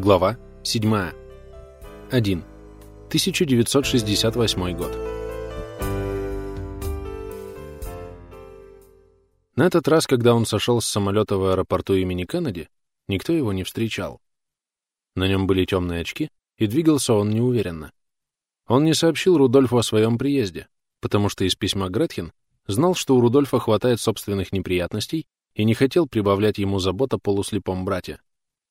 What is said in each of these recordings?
Глава 7. 1. 1968 год. На этот раз, когда он сошел с самолета в аэропорту имени Кеннеди, никто его не встречал. На нем были темные очки, и двигался он неуверенно. Он не сообщил Рудольфу о своем приезде, потому что из письма Гретхен знал, что у Рудольфа хватает собственных неприятностей и не хотел прибавлять ему забот о полуслепом брате.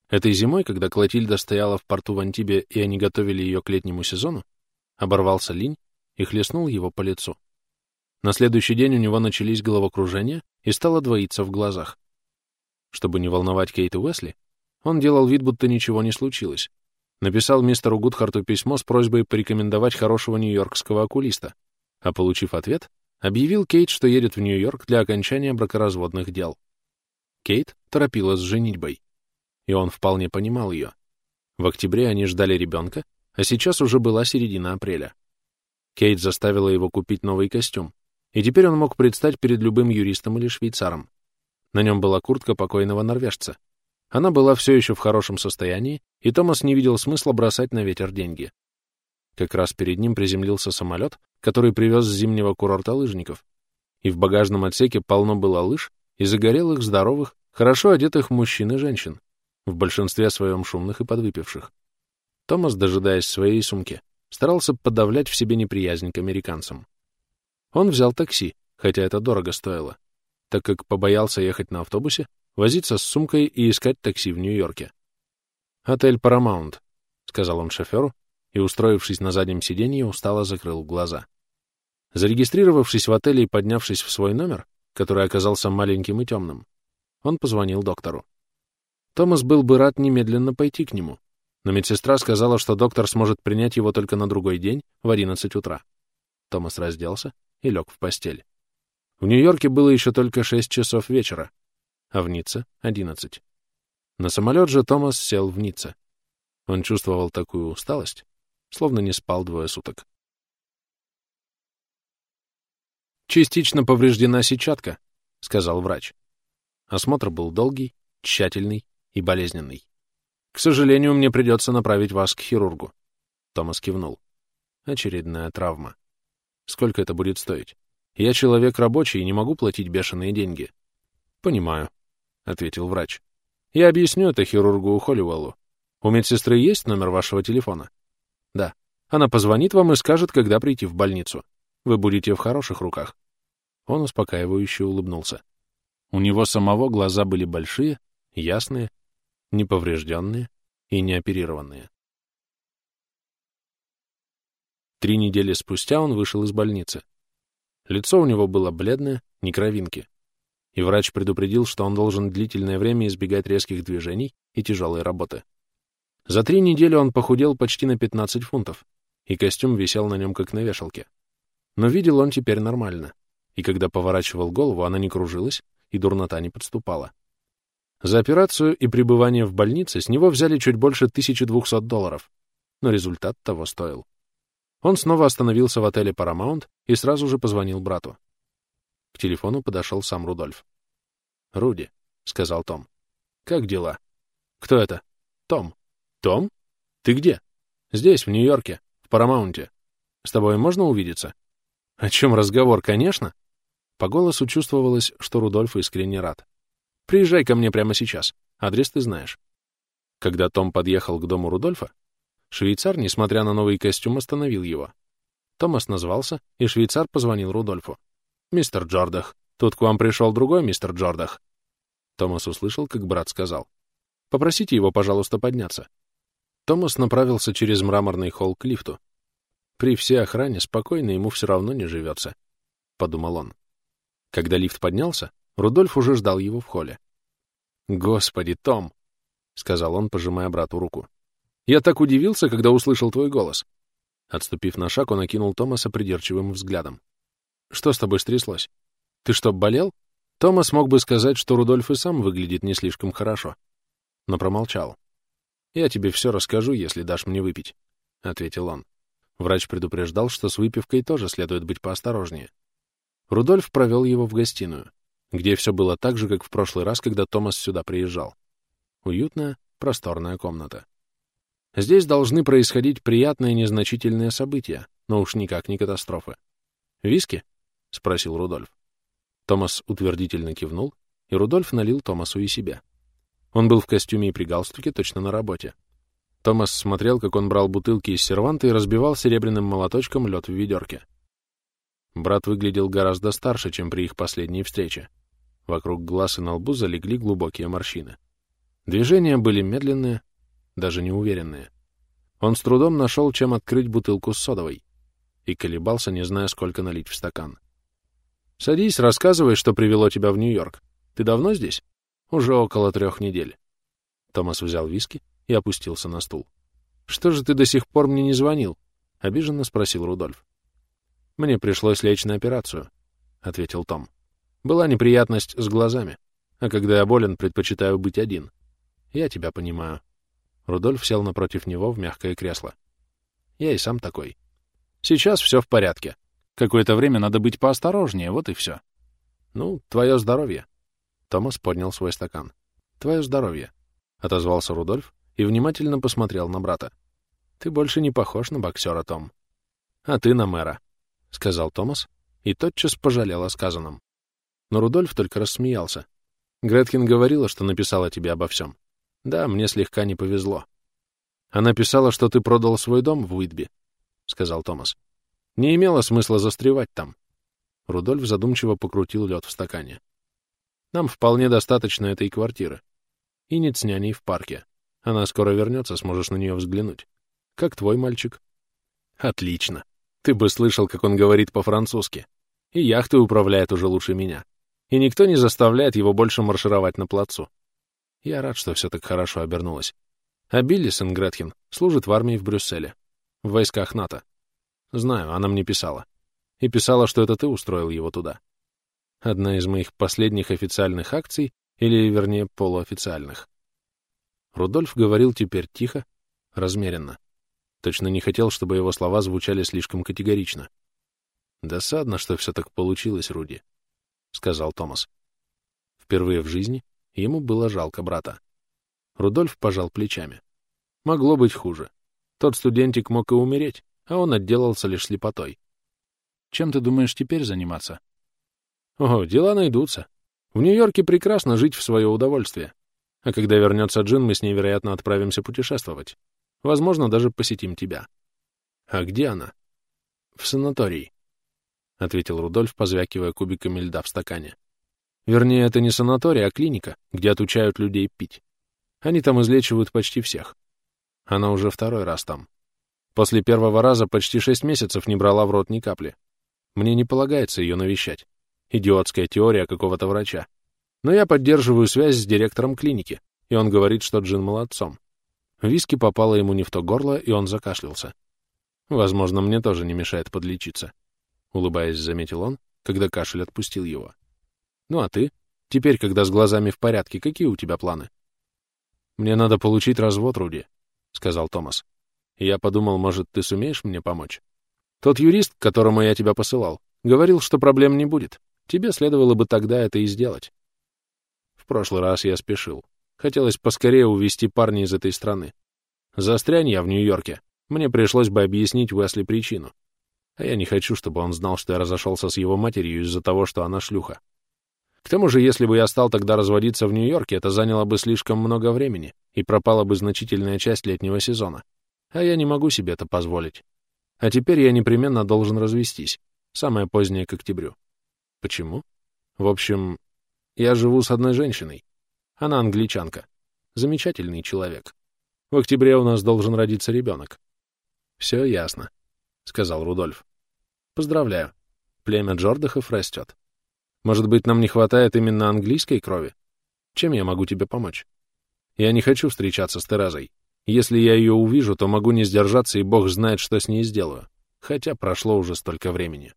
Этой зимой, когда Клотильда стояла в порту в Антибе и они готовили ее к летнему сезону, оборвался линь и хлестнул его по лицу. На следующий день у него начались головокружения и стало двоиться в глазах. Чтобы не волновать Кейт и Уэсли, он делал вид, будто ничего не случилось. Написал мистеру Гудхарту письмо с просьбой порекомендовать хорошего нью-йоркского окулиста, а, получив ответ, объявил Кейт, что едет в Нью-Йорк для окончания бракоразводных дел. Кейт торопилась с женитьбой и он вполне понимал ее. В октябре они ждали ребенка, а сейчас уже была середина апреля. Кейт заставила его купить новый костюм, и теперь он мог предстать перед любым юристом или швейцаром. На нем была куртка покойного норвежца. Она была все еще в хорошем состоянии, и Томас не видел смысла бросать на ветер деньги. Как раз перед ним приземлился самолет, который привез с зимнего курорта лыжников, и в багажном отсеке полно было лыж и загорелых, здоровых, хорошо одетых мужчин и женщин, в большинстве своем шумных и подвыпивших. Томас, дожидаясь своей сумки, старался подавлять в себе неприязнь к американцам. Он взял такси, хотя это дорого стоило, так как побоялся ехать на автобусе, возиться с сумкой и искать такси в Нью-Йорке. «Отель Парамаунт», — сказал он шоферу, и, устроившись на заднем сиденье, устало закрыл глаза. Зарегистрировавшись в отеле и поднявшись в свой номер, который оказался маленьким и темным, он позвонил доктору. Томас был бы рад немедленно пойти к нему, но медсестра сказала, что доктор сможет принять его только на другой день в 11 утра. Томас разделся и лег в постель. В Нью-Йорке было еще только 6 часов вечера, а в Ницце — 11. На самолет же Томас сел в Ницце. Он чувствовал такую усталость, словно не спал двое суток. «Частично повреждена сетчатка», — сказал врач. Осмотр был долгий, тщательный и болезненный. К сожалению, мне придется направить вас к хирургу. Томас кивнул. Очередная травма. Сколько это будет стоить? Я человек рабочий и не могу платить бешеные деньги. Понимаю, — ответил врач. Я объясню это хирургу Холливеллу. У медсестры есть номер вашего телефона? Да. Она позвонит вам и скажет, когда прийти в больницу. Вы будете в хороших руках. Он успокаивающе улыбнулся. У него самого глаза были большие, ясные неповрежденные и неоперированные. Три недели спустя он вышел из больницы. Лицо у него было бледное, не кровинки. И врач предупредил, что он должен длительное время избегать резких движений и тяжелой работы. За три недели он похудел почти на 15 фунтов, и костюм висел на нем как на вешалке. Но видел он теперь нормально, и когда поворачивал голову, она не кружилась, и дурнота не подступала. За операцию и пребывание в больнице с него взяли чуть больше 1200 долларов, но результат того стоил. Он снова остановился в отеле Paramount и сразу же позвонил брату. К телефону подошел сам Рудольф. «Руди», — сказал Том. «Как дела?» «Кто это?» «Том». «Том? Ты где?» «Здесь, в Нью-Йорке, в Парамаунте. С тобой можно увидеться?» «О чем разговор, конечно?» По голосу чувствовалось, что Рудольф искренне рад. Приезжай ко мне прямо сейчас. Адрес ты знаешь. Когда Том подъехал к дому Рудольфа, швейцар, несмотря на новый костюм, остановил его. Томас назвался, и швейцар позвонил Рудольфу. «Мистер Джордах, тут к вам пришел другой мистер Джордах». Томас услышал, как брат сказал. «Попросите его, пожалуйста, подняться». Томас направился через мраморный холл к лифту. «При всей охране спокойно ему все равно не живется», — подумал он. Когда лифт поднялся, Рудольф уже ждал его в холле. «Господи, Том!» — сказал он, пожимая брату руку. «Я так удивился, когда услышал твой голос». Отступив на шаг, он окинул Томаса придирчивым взглядом. «Что с тобой стряслось? Ты что, болел?» Томас мог бы сказать, что Рудольф и сам выглядит не слишком хорошо, но промолчал. «Я тебе все расскажу, если дашь мне выпить», — ответил он. Врач предупреждал, что с выпивкой тоже следует быть поосторожнее. Рудольф провел его в гостиную где все было так же, как в прошлый раз, когда Томас сюда приезжал. Уютная, просторная комната. Здесь должны происходить приятные незначительные события, но уж никак не катастрофы. «Виски?» — спросил Рудольф. Томас утвердительно кивнул, и Рудольф налил Томасу и себя. Он был в костюме и при галстуке, точно на работе. Томас смотрел, как он брал бутылки из серванта и разбивал серебряным молоточком лед в ведерке. Брат выглядел гораздо старше, чем при их последней встрече. Вокруг глаз и на лбу залегли глубокие морщины. Движения были медленные, даже неуверенные. Он с трудом нашел, чем открыть бутылку с содовой, и колебался, не зная, сколько налить в стакан. «Садись, рассказывай, что привело тебя в Нью-Йорк. Ты давно здесь?» «Уже около трех недель». Томас взял виски и опустился на стул. «Что же ты до сих пор мне не звонил?» — обиженно спросил Рудольф. «Мне пришлось лечь на операцию», — ответил Том. «Была неприятность с глазами, а когда я болен, предпочитаю быть один. Я тебя понимаю». Рудольф сел напротив него в мягкое кресло. «Я и сам такой. Сейчас все в порядке. Какое-то время надо быть поосторожнее, вот и все». «Ну, твое здоровье». Томас поднял свой стакан. «Твое здоровье», — отозвался Рудольф и внимательно посмотрел на брата. «Ты больше не похож на боксера, Том». «А ты на мэра», — сказал Томас, и тотчас пожалел о сказанном. Но Рудольф только рассмеялся. «Гретхен говорила, что написала тебе обо всем. Да, мне слегка не повезло. Она писала, что ты продал свой дом в Уитби, — сказал Томас. Не имело смысла застревать там. Рудольф задумчиво покрутил лед в стакане. Нам вполне достаточно этой квартиры. И нет с няней в парке. Она скоро вернется, сможешь на нее взглянуть. Как твой мальчик? Отлично. Ты бы слышал, как он говорит по-французски. И яхты управляет уже лучше меня. И никто не заставляет его больше маршировать на плацу. Я рад, что все так хорошо обернулось. А Билли Сенгретхен служит в армии в Брюсселе, в войсках НАТО. Знаю, она мне писала. И писала, что это ты устроил его туда. Одна из моих последних официальных акций, или, вернее, полуофициальных. Рудольф говорил теперь тихо, размеренно. Точно не хотел, чтобы его слова звучали слишком категорично. «Досадно, что все так получилось, Руди», — сказал Томас. Впервые в жизни ему было жалко брата. Рудольф пожал плечами. Могло быть хуже. Тот студентик мог и умереть, а он отделался лишь слепотой. Чем ты думаешь теперь заниматься? О, дела найдутся. В Нью-Йорке прекрасно жить в свое удовольствие. А когда вернется Джин, мы с ней, вероятно, отправимся путешествовать. Возможно, даже посетим тебя. А где она? В санатории, — ответил Рудольф, позвякивая кубиками льда в стакане. Вернее, это не санаторий, а клиника, где отучают людей пить. Они там излечивают почти всех. Она уже второй раз там. После первого раза почти шесть месяцев не брала в рот ни капли. Мне не полагается ее навещать. Идиотская теория какого-то врача. Но я поддерживаю связь с директором клиники, и он говорит, что Джин молодцом. Виски попало ему не в то горло, и он закашлялся. Возможно, мне тоже не мешает подлечиться. Улыбаясь, заметил он, когда кашель отпустил его. Ну а ты? Теперь, когда с глазами в порядке, какие у тебя планы? Мне надо получить развод, Руди, — сказал Томас. я подумал, может, ты сумеешь мне помочь? Тот юрист, к которому я тебя посылал, говорил, что проблем не будет. Тебе следовало бы тогда это и сделать. В прошлый раз я спешил. Хотелось поскорее увезти парня из этой страны. Застрянь я в Нью-Йорке. Мне пришлось бы объяснить Уэсли причину. А я не хочу, чтобы он знал, что я разошелся с его матерью из-за того, что она шлюха. К тому же, если бы я стал тогда разводиться в Нью-Йорке, это заняло бы слишком много времени и пропала бы значительная часть летнего сезона. А я не могу себе это позволить. А теперь я непременно должен развестись, самое позднее к октябрю. Почему? В общем, я живу с одной женщиной. Она англичанка. Замечательный человек. В октябре у нас должен родиться ребенок. Все ясно, — сказал Рудольф. Поздравляю. Племя Джордахов растет. Может быть, нам не хватает именно английской крови? Чем я могу тебе помочь? Я не хочу встречаться с Терезой. Если я ее увижу, то могу не сдержаться, и бог знает, что с ней сделаю. Хотя прошло уже столько времени.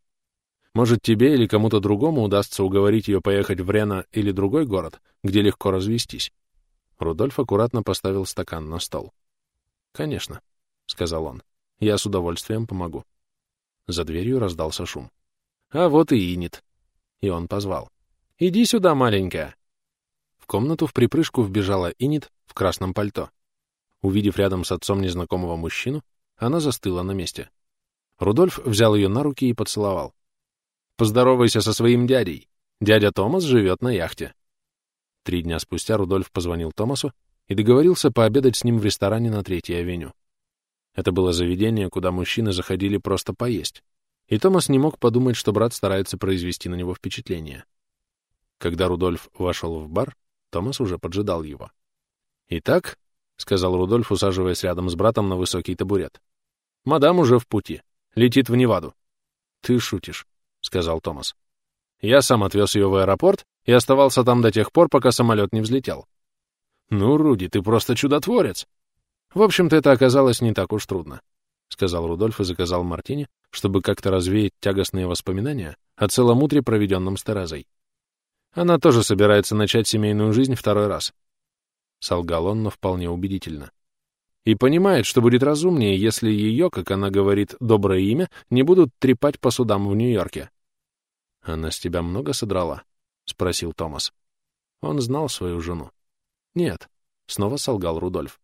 Может, тебе или кому-то другому удастся уговорить ее поехать в Рено или другой город, где легко развестись. Рудольф аккуратно поставил стакан на стол. «Конечно», — сказал он, — «я с удовольствием помогу». За дверью раздался шум. «А вот и Инит», и он позвал. «Иди сюда, маленькая!» В комнату в припрыжку вбежала Инит в красном пальто. увидев рядом с отцом незнакомого мужчину, она застыла на месте. Рудольф взял ее на руки и поцеловал. «Поздоровайся со своим дядей. Дядя Томас живет на яхте». Три дня спустя Рудольф позвонил Томасу и договорился пообедать с ним в ресторане на Третьей авеню. Это было заведение, куда мужчины заходили просто поесть, и Томас не мог подумать, что брат старается произвести на него впечатление. Когда Рудольф вошел в бар, Томас уже поджидал его. «Итак», — сказал Рудольф, усаживаясь рядом с братом на высокий табурет, — «мадам уже в пути. Летит в Неваду». «Ты шутишь», — сказал Томас. «Я сам отвез ее в аэропорт и оставался там до тех пор, пока самолет не взлетел». «Ну, Руди, ты просто чудотворец!» «В общем-то, это оказалось не так уж трудно», — сказал Рудольф и заказал Мартине, чтобы как-то развеять тягостные воспоминания о целомутре, проведенном с Терезой. Она тоже собирается начать семейную жизнь второй раз. Солгал он, но вполне убедительно. И понимает, что будет разумнее, если ее, как она говорит, доброе имя, не будут трепать по судам в Нью-Йорке. «Она с тебя много содрала?» — спросил Томас. Он знал свою жену. «Нет», — снова солгал Рудольф.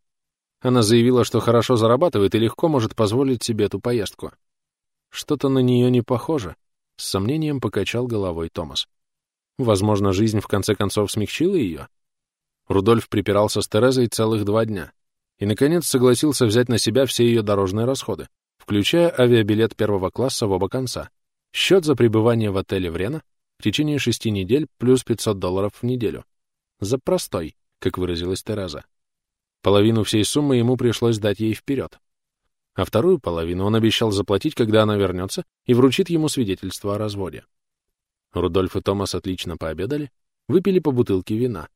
Она заявила, что хорошо зарабатывает и легко может позволить себе эту поездку. Что-то на нее не похоже, — с сомнением покачал головой Томас. Возможно, жизнь в конце концов смягчила ее? Рудольф припирался с Терезой целых два дня и, наконец, согласился взять на себя все ее дорожные расходы, включая авиабилет первого класса в оба конца, счет за пребывание в отеле Врена в течение шести недель плюс 500 долларов в неделю. За простой, как выразилась Тереза. Половину всей суммы ему пришлось дать ей вперед. А вторую половину он обещал заплатить, когда она вернется, и вручит ему свидетельство о разводе. Рудольф и Томас отлично пообедали, выпили по бутылке вина.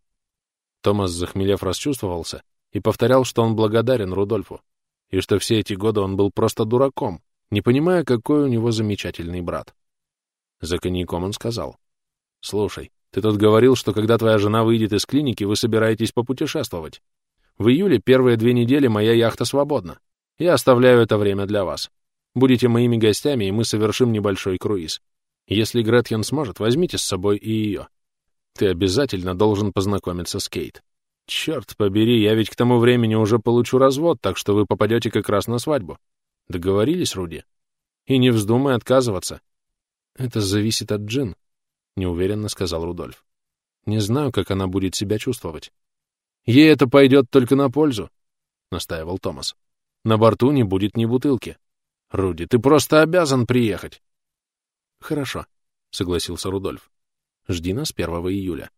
Томас, захмелев, расчувствовался и повторял, что он благодарен Рудольфу, и что все эти годы он был просто дураком, не понимая, какой у него замечательный брат. За коньяком он сказал, «Слушай, ты тут говорил, что когда твоя жена выйдет из клиники, вы собираетесь попутешествовать. В июле первые две недели моя яхта свободна. Я оставляю это время для вас. Будете моими гостями, и мы совершим небольшой круиз. Если Гретхен сможет, возьмите с собой и ее. Ты обязательно должен познакомиться с Кейт. Черт побери, я ведь к тому времени уже получу развод, так что вы попадете как раз на свадьбу. Договорились, Руди? И не вздумай отказываться. Это зависит от Джин, — неуверенно сказал Рудольф. Не знаю, как она будет себя чувствовать. Ей это пойдет только на пользу, — настаивал Томас. На борту не будет ни бутылки. Руди, ты просто обязан приехать. «Хорошо», — согласился Рудольф. «Жди нас 1 июля.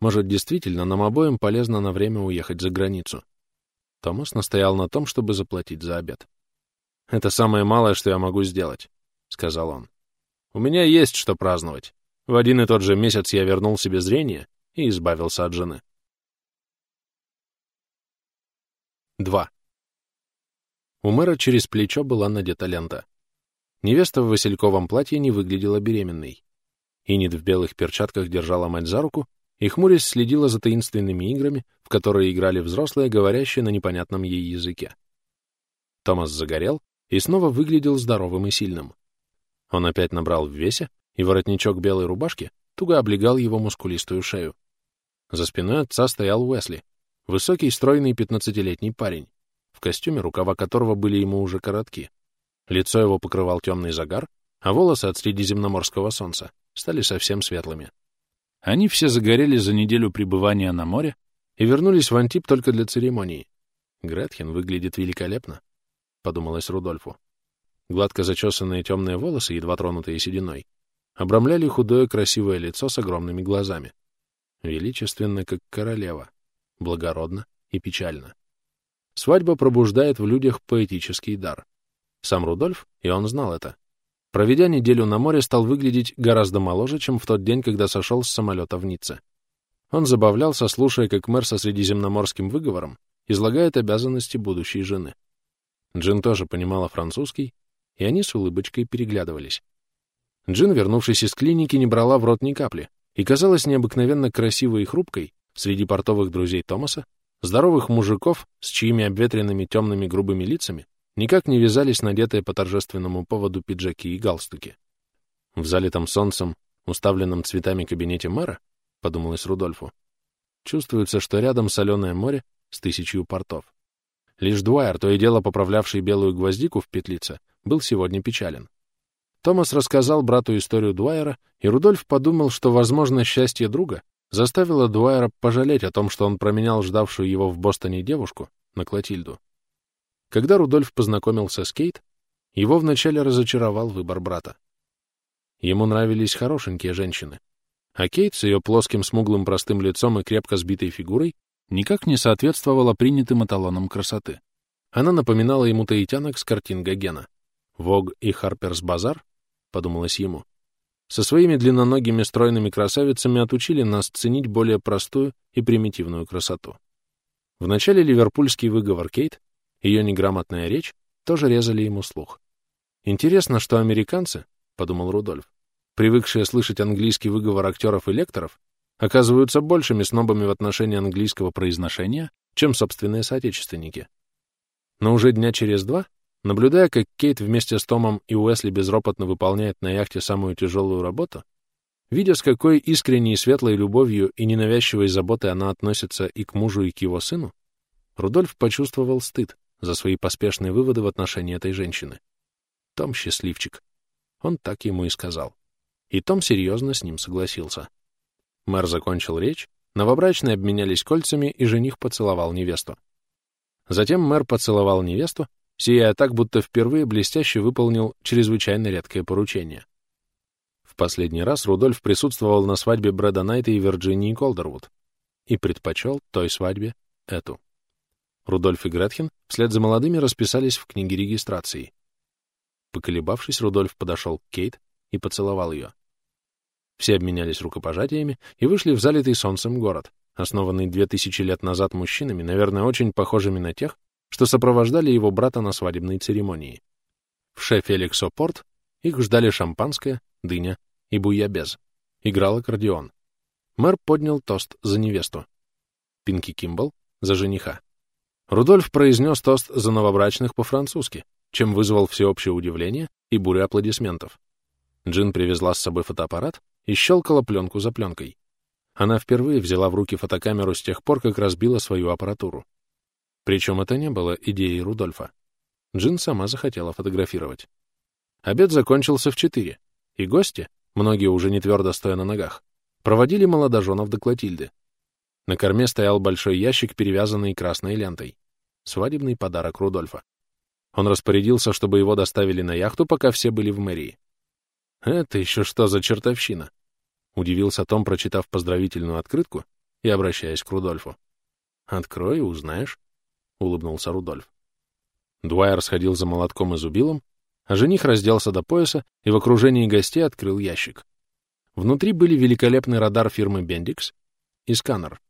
Может, действительно, нам обоим полезно на время уехать за границу». Томас настоял на том, чтобы заплатить за обед. «Это самое малое, что я могу сделать», — сказал он. «У меня есть что праздновать. В один и тот же месяц я вернул себе зрение и избавился от жены». 2. У мэра через плечо была надета лента. Невеста в васильковом платье не выглядела беременной. Инит в белых перчатках держала мать за руку и, хмурясь, следила за таинственными играми, в которые играли взрослые, говорящие на непонятном ей языке. Томас загорел и снова выглядел здоровым и сильным. Он опять набрал в весе, и воротничок белой рубашки туго облегал его мускулистую шею. За спиной отца стоял Уэсли, высокий, стройный пятнадцатилетний парень, в костюме, рукава которого были ему уже коротки. Лицо его покрывал темный загар, а волосы от средиземноморского солнца стали совсем светлыми. Они все загорели за неделю пребывания на море и вернулись в Антип только для церемонии. Гретхен выглядит великолепно, — подумалось Рудольфу. Гладко зачесанные темные волосы, едва тронутые сединой, обрамляли худое красивое лицо с огромными глазами. Величественно, как королева, благородно и печально. Свадьба пробуждает в людях поэтический дар. Сам Рудольф, и он знал это, проведя неделю на море, стал выглядеть гораздо моложе, чем в тот день, когда сошел с самолета в Ницце. Он забавлялся, слушая, как мэр со средиземноморским выговором излагает обязанности будущей жены. Джин тоже понимала французский, и они с улыбочкой переглядывались. Джин, вернувшись из клиники, не брала в рот ни капли и казалась необыкновенно красивой и хрупкой среди портовых друзей Томаса, здоровых мужиков с чьими обветренными темными грубыми лицами никак не вязались надетые по торжественному поводу пиджаки и галстуки. В залитом солнцем, уставленном цветами кабинете мэра, подумалось Рудольфу, чувствуется, что рядом соленое море с тысячью портов. Лишь Дуайер, то и дело поправлявший белую гвоздику в петлице, был сегодня печален. Томас рассказал брату историю Дуайера, и Рудольф подумал, что, возможно, счастье друга заставило Дуайера пожалеть о том, что он променял ждавшую его в Бостоне девушку на Клотильду. Когда Рудольф познакомился с Кейт, его вначале разочаровал выбор брата. Ему нравились хорошенькие женщины, а Кейт с ее плоским смуглым простым лицом и крепко сбитой фигурой никак не соответствовала принятым эталонам красоты. Она напоминала ему таитянок с картин Гогена. «Вог» и «Харперс Базар», — подумалось ему, со своими длинноногими стройными красавицами отучили нас ценить более простую и примитивную красоту. Вначале ливерпульский выговор Кейт, ее неграмотная речь, тоже резали ему слух. Интересно, что американцы, — подумал Рудольф, привыкшие слышать английский выговор актеров и лекторов, оказываются большими снобами в отношении английского произношения, чем собственные соотечественники. Но уже дня через два, наблюдая, как Кейт вместе с Томом и Уэсли безропотно выполняет на яхте самую тяжелую работу, видя, с какой искренней светлой любовью и ненавязчивой заботой она относится и к мужу, и к его сыну, Рудольф почувствовал стыд за свои поспешные выводы в отношении этой женщины. Том счастливчик. Он так ему и сказал. И Том серьезно с ним согласился. Мэр закончил речь, новобрачные обменялись кольцами, и жених поцеловал невесту. Затем мэр поцеловал невесту, сияя так, будто впервые блестяще выполнил чрезвычайно редкое поручение. В последний раз Рудольф присутствовал на свадьбе Брэда Найта и Вирджинии Колдервуд и предпочел той свадьбе эту. Рудольф и Гретхен вслед за молодыми расписались в книге регистрации. Поколебавшись, Рудольф подошел к Кейт и поцеловал ее. Все обменялись рукопожатиями и вышли в залитый солнцем город, основанный две тысячи лет назад мужчинами, наверное, очень похожими на тех, что сопровождали его брата на свадебной церемонии. В шефе Эликсопорт их ждали шампанское, дыня и буябез. Играл аккордеон. Мэр поднял тост за невесту. Пинки Кимбл — за жениха. Рудольф произнес тост за новобрачных по-французски, чем вызвал всеобщее удивление и бурю аплодисментов. Джин привезла с собой фотоаппарат и щелкала пленку за пленкой. Она впервые взяла в руки фотокамеру с тех пор, как разбила свою аппаратуру. Причем это не было идеей Рудольфа. Джин сама захотела фотографировать. Обед закончился в четыре, и гости, многие уже не твердо стоя на ногах, проводили молодоженов до Клотильды. На корме стоял большой ящик, перевязанный красной лентой. Свадебный подарок Рудольфа. Он распорядился, чтобы его доставили на яхту, пока все были в мэрии. «Это еще что за чертовщина?» — удивился Том, прочитав поздравительную открытку и обращаясь к Рудольфу. «Открой и узнаешь», — улыбнулся Рудольф. Дуайер сходил за молотком и зубилом, а жених разделся до пояса и в окружении гостей открыл ящик. Внутри были великолепный радар фирмы Bendix и сканер.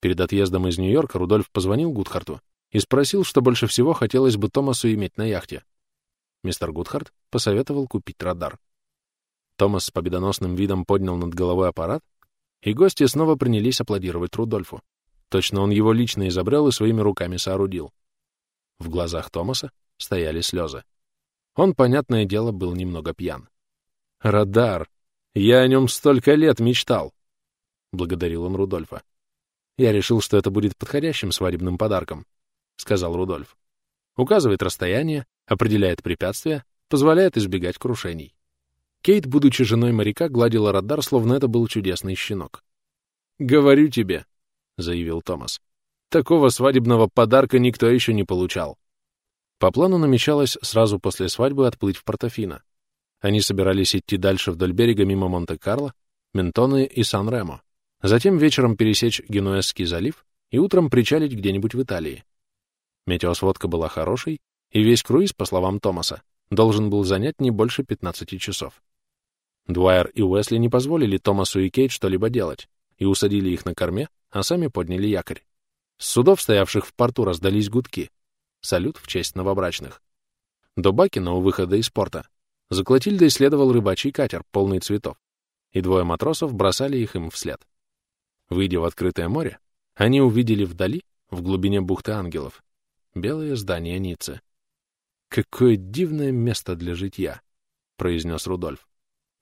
Перед отъездом из Нью-Йорка Рудольф позвонил Гудхарту и спросил, что больше всего хотелось бы Томасу иметь на яхте. Мистер Гудхарт посоветовал купить радар. Томас с победоносным видом поднял над головой аппарат, и гости снова принялись аплодировать Рудольфу. Точно он его лично изобрел и своими руками соорудил. В глазах Томаса стояли слезы. Он, понятное дело, был немного пьян. «Радар! Я о нем столько лет мечтал!» — благодарил он Рудольфа. «Я решил, что это будет подходящим свадебным подарком», — сказал Рудольф. «Указывает расстояние, определяет препятствия, позволяет избегать крушений. Кейт, будучи женой моряка, гладила радар, словно это был чудесный щенок. «Говорю тебе», — заявил Томас, — «такого свадебного подарка никто еще не получал». По плану намечалось сразу после свадьбы отплыть в Портофино. Они собирались идти дальше вдоль берега мимо Монте-Карло, Ментоны и Сан-Ремо, затем вечером пересечь Генуэзский залив и утром причалить где-нибудь в Италии. Метеосводка была хорошей, и весь круиз, по словам Томаса, должен был занять не больше 15 часов. Дуайер и Уэсли не позволили Томасу и Кейт что-либо делать и усадили их на корме, а сами подняли якорь. С судов, стоявших в порту, раздались гудки. Салют в честь новобрачных. До Бакина у выхода из порта за Клотильдой следовал рыбачий катер, полный цветов, и двое матросов бросали их им вслед. Выйдя в открытое море, они увидели вдали, в глубине бухты ангелов, белое здание Ниццы. «Какое дивное место для житья!» — произнес Рудольф.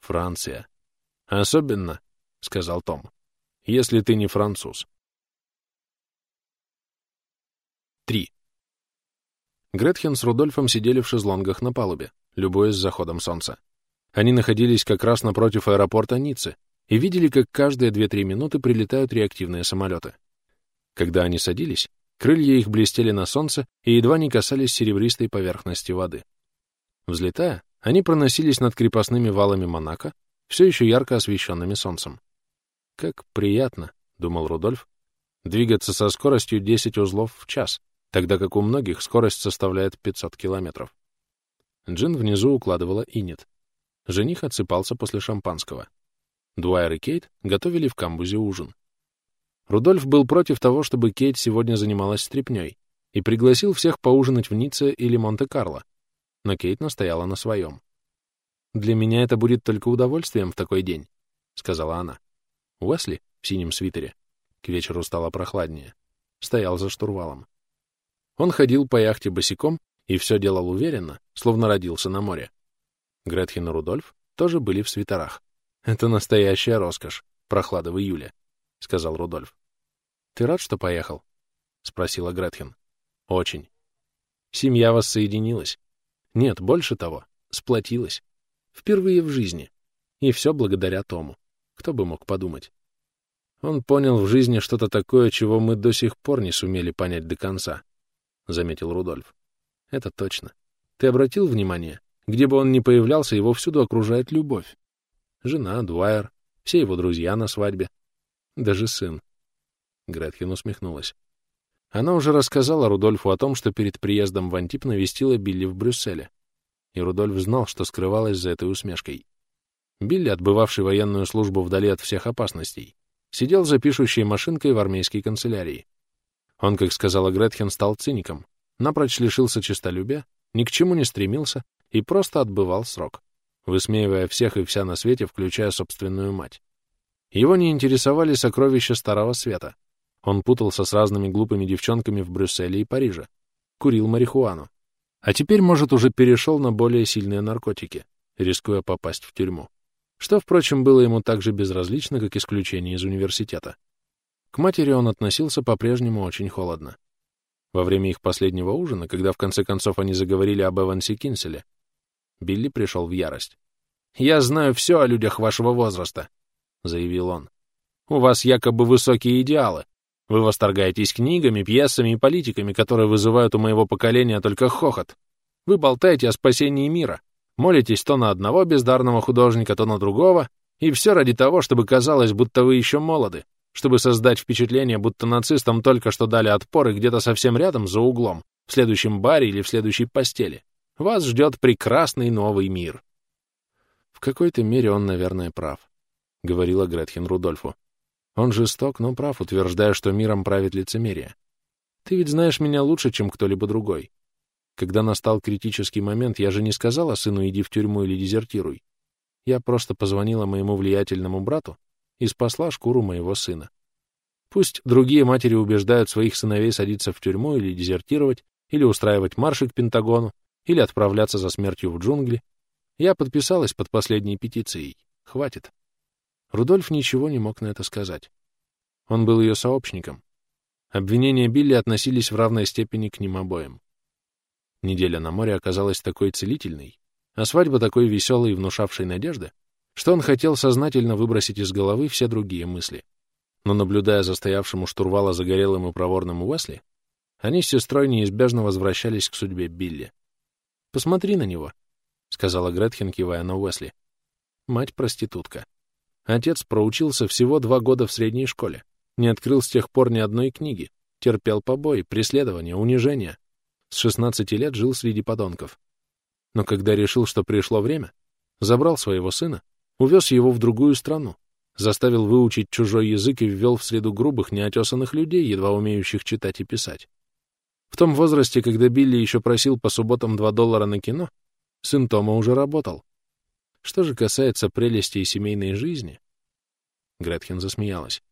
Франция. Особенно, — сказал Том, — если ты не француз. 3. Гретхен с Рудольфом сидели в шезлонгах на палубе, любуясь заходом солнца. Они находились как раз напротив аэропорта Ниццы и видели, как каждые 2-3 минуты прилетают реактивные самолеты. Когда они садились, крылья их блестели на солнце и едва не касались серебристой поверхности воды. Взлетая, они проносились над крепостными валами Монако, все еще ярко освещенными солнцем. «Как приятно», — думал Рудольф, — «двигаться со скоростью 10 узлов в час, тогда как у многих скорость составляет 500 километров». Джин внизу укладывала инет. Жених отсыпался после шампанского. Дуайер и Кейт готовили в камбузе ужин. Рудольф был против того, чтобы Кейт сегодня занималась стряпнёй, и пригласил всех поужинать в Ницце или Монте-Карло, но Кейт настояла на своем. «Для меня это будет только удовольствием в такой день», — сказала она. Уэсли в синем свитере, к вечеру стало прохладнее, стоял за штурвалом. Он ходил по яхте босиком и все делал уверенно, словно родился на море. Гретхен и Рудольф тоже были в свитерах. «Это настоящая роскошь, прохлада в июле», — сказал Рудольф. «Ты рад, что поехал?» — спросила Гретхен. «Очень. Семья воссоединилась. Нет, больше того, сплотилась. Впервые в жизни. И все благодаря Тому. Кто бы мог подумать. Он понял в жизни что-то такое, чего мы до сих пор не сумели понять до конца, — заметил Рудольф. Это точно. Ты обратил внимание? Где бы он ни появлялся, его всюду окружает любовь. Жена, Дуайер, все его друзья на свадьбе. Даже сын. Гретхен усмехнулась. Она уже рассказала Рудольфу о том, что перед приездом в Антип навестила Билли в Брюсселе. И Рудольф знал, что скрывалось за этой усмешкой. Билли, отбывавший военную службу вдали от всех опасностей, сидел за пишущей машинкой в армейской канцелярии. Он, как сказала Гретхен, стал циником, напрочь лишился честолюбия, ни к чему не стремился и просто отбывал срок, высмеивая всех и вся на свете, включая собственную мать. Его не интересовали сокровища Старого Света, он путался с разными глупыми девчонками в Брюсселе и Париже, курил марихуану. А теперь, может, уже перешел на более сильные наркотики, рискуя попасть в тюрьму. Что, впрочем, было ему так же безразлично, как исключение из университета. К матери он относился по-прежнему очень холодно. Во время их последнего ужина, когда в конце концов они заговорили об Эвансе Кинселе, Билли пришел в ярость. «Я знаю все о людях вашего возраста», — заявил он. «У вас якобы высокие идеалы, вы восторгаетесь книгами, пьесами и политиками, которые вызывают у моего поколения только хохот. Вы болтаете о спасении мира, молитесь то на одного бездарного художника, то на другого, и все ради того, чтобы казалось, будто вы еще молоды, чтобы создать впечатление, будто нацистам только что дали отпор и где-то совсем рядом, за углом, в следующем баре или в следующей постели. Вас ждет прекрасный новый мир. В какой-то мере он, наверное, прав, — говорила Гретхен Рудольфу. Он жесток, но прав, утверждая, что миром правит лицемерие. Ты ведь знаешь меня лучше, чем кто-либо другой. Когда настал критический момент, я же не сказала сыну «иди в тюрьму или дезертируй». Я просто позвонила моему влиятельному брату и спасла шкуру моего сына. Пусть другие матери убеждают своих сыновей садиться в тюрьму или дезертировать, или устраивать марши к Пентагону, или отправляться за смертью в джунгли. Я подписалась под последней петицией. Хватит. Рудольф ничего не мог на это сказать. Он был ее сообщником. Обвинения Билли относились в равной степени к ним обоим. Неделя на море оказалась такой целительной, а свадьба такой веселой и внушавшей надежды, что он хотел сознательно выбросить из головы все другие мысли. Но, наблюдая за стоявшим у штурвала загорелым и проворным Уэсли, они с сестрой неизбежно возвращались к судьбе Билли. «Посмотри на него», — сказала Гретхен, кивая на Уэсли. «Мать проститутка. Отец проучился всего два года в средней школе, не открыл с тех пор ни одной книги, терпел побои, преследования, унижения. С 16 лет жил среди подонков. Но когда решил, что пришло время, забрал своего сына, увез его в другую страну, заставил выучить чужой язык и ввел в среду грубых, неотесанных людей, едва умеющих читать и писать. В том возрасте, когда Билли еще просил по субботам 2 доллара на кино, сын Тома уже работал, что же касается прелестей семейной жизни... Гретхен засмеялась.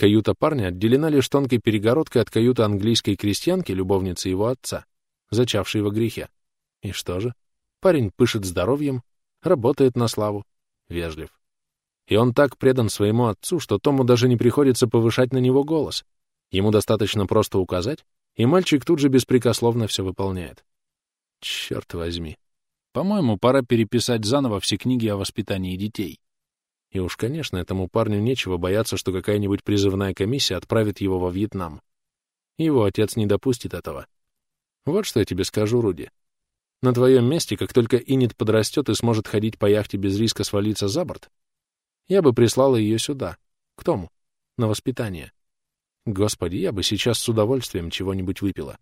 Каюта парня отделена лишь тонкой перегородкой от каюты английской крестьянки, любовницы его отца, зачавшей во грехе. И что же? Парень пышет здоровьем, работает на славу, вежлив. И он так предан своему отцу, что Тому даже не приходится повышать на него голос. Ему достаточно просто указать, и мальчик тут же беспрекословно все выполняет. Черт возьми. По-моему, пора переписать заново все книги о воспитании детей. И уж, конечно, этому парню нечего бояться, что какая-нибудь призывная комиссия отправит его во Вьетнам. Его отец не допустит этого. Вот что я тебе скажу, Руди. На твоем месте, как только Инит подрастет и сможет ходить по яхте без риска свалиться за борт, я бы прислала ее сюда. К тому. На воспитание. Господи, я бы сейчас с удовольствием чего-нибудь выпила.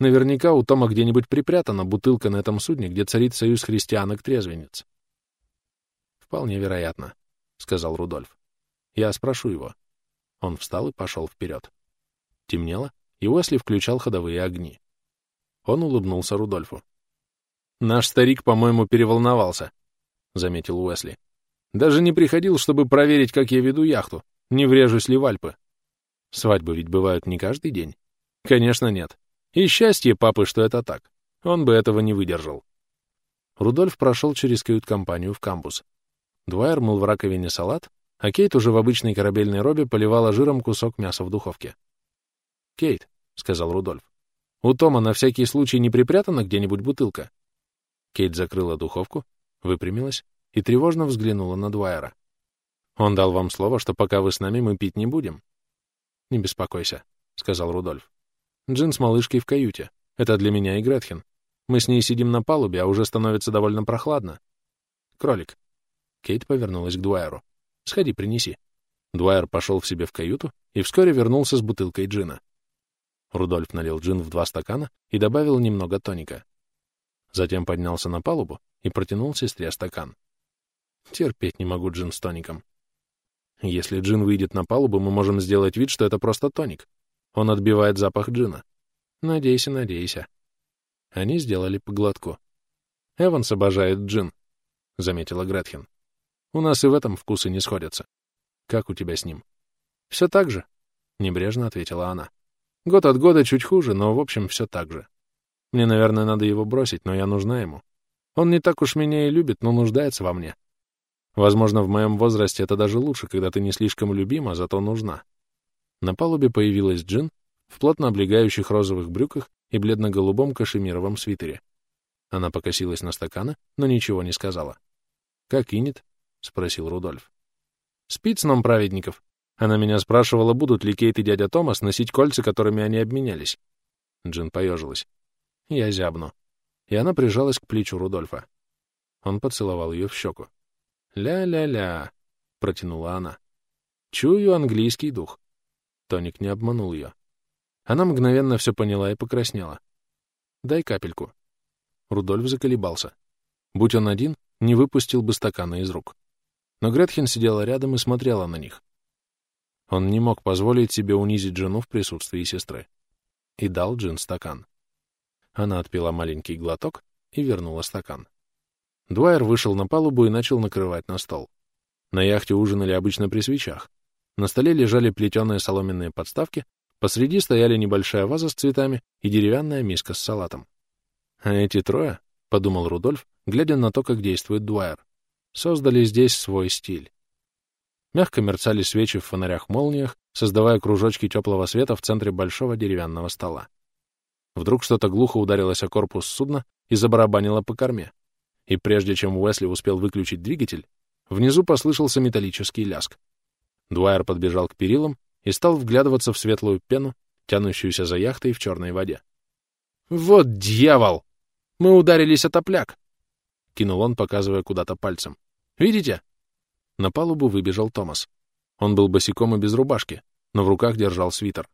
Наверняка у Тома где-нибудь припрятана бутылка на этом судне, где царит союз христианок-трезвенниц. Вполне вероятно. — сказал Рудольф. «Я спрошу его». Он встал и пошел вперед. Темнело, и Уэсли включал ходовые огни. Он улыбнулся Рудольфу. «Наш старик, по-моему, переволновался», — заметил Уэсли. «Даже не приходил, чтобы проверить, как я веду яхту, не врежусь ли в Альпы. Свадьбы ведь бывают не каждый день». «Конечно, нет. И счастье папы, что это так. Он бы этого не выдержал». Рудольф прошел через кают-компанию в камбус. Дуайер мыл в раковине салат, а Кейт уже в обычной корабельной робе поливала жиром кусок мяса в духовке. «Кейт», — сказал Рудольф, — «у Тома на всякий случай не припрятана где-нибудь бутылка?» Кейт закрыла духовку, выпрямилась и тревожно взглянула на Дуайера. «Он дал вам слово, что пока вы с нами, мы пить не будем». «Не беспокойся», — сказал Рудольф. «Джин с малышкой в каюте. Это для меня и Гретхен. Мы с ней сидим на палубе, а уже становится довольно прохладно. Кролик, Кейт повернулась к Дуайеру. «Сходи, принеси». Дуайер пошел в себе в каюту и вскоре вернулся с бутылкой джина. Рудольф налил джин в два стакана и добавил немного тоника. Затем поднялся на палубу и протянул сестре стакан. Терпеть не могу джин с тоником. Если джин выйдет на палубу, мы можем сделать вид, что это просто тоник. Он отбивает запах джина. Надейся, надейся. Они сделали по глотку. Эванс обожает джин, — заметила Гретхен. У нас и в этом вкусы не сходятся. Как у тебя с ним? Все так же, — небрежно ответила она. Год от года чуть хуже, но, в общем, все так же. Мне, наверное, надо его бросить, но я нужна ему. Он не так уж меня и любит, но нуждается во мне. Возможно, в моем возрасте это даже лучше, когда ты не слишком любима, зато нужна. На палубе появилась Джин в плотно облегающих розовых брюках и бледно-голубом кашемировом свитере. Она покосилась на стаканы, но ничего не сказала. «Как инет?» — спросил Рудольф. «Спит сном праведников. Она меня спрашивала, будут ли Кейт и дядя Томас носить кольца, которыми они обменялись». Джин поежилась. «Я зябну». И она прижалась к плечу Рудольфа. Он поцеловал ее в щеку. «Ля-ля-ля», — протянула она. «Чую английский дух». Тоник не обманул ее. Она мгновенно все поняла и покраснела. «Дай капельку». Рудольф заколебался. Будь он один, не выпустил бы стакана из рук но Гретхен сидела рядом и смотрела на них. Он не мог позволить себе унизить жену в присутствии сестры. И дал Джин стакан. Она отпила маленький глоток и вернула стакан. Дуайер вышел на палубу и начал накрывать на стол. На яхте ужинали обычно при свечах. На столе лежали плетеные соломенные подставки, посреди стояли небольшая ваза с цветами и деревянная миска с салатом. «А эти трое?» — подумал Рудольф, глядя на то, как действует Дуайер создали здесь свой стиль. Мягко мерцали свечи в фонарях-молниях, создавая кружочки теплого света в центре большого деревянного стола. Вдруг что-то глухо ударилось о корпус судна и забарабанило по корме. И прежде чем Уэсли успел выключить двигатель, внизу послышался металлический ляск. Дуайер подбежал к перилам и стал вглядываться в светлую пену, тянущуюся за яхтой в черной воде. «Вот дьявол! Мы ударились о топляк!» — кинул он, показывая куда-то пальцем. Видите?» На палубу выбежал Томас. Он был босиком и без рубашки, но в руках держал свитер.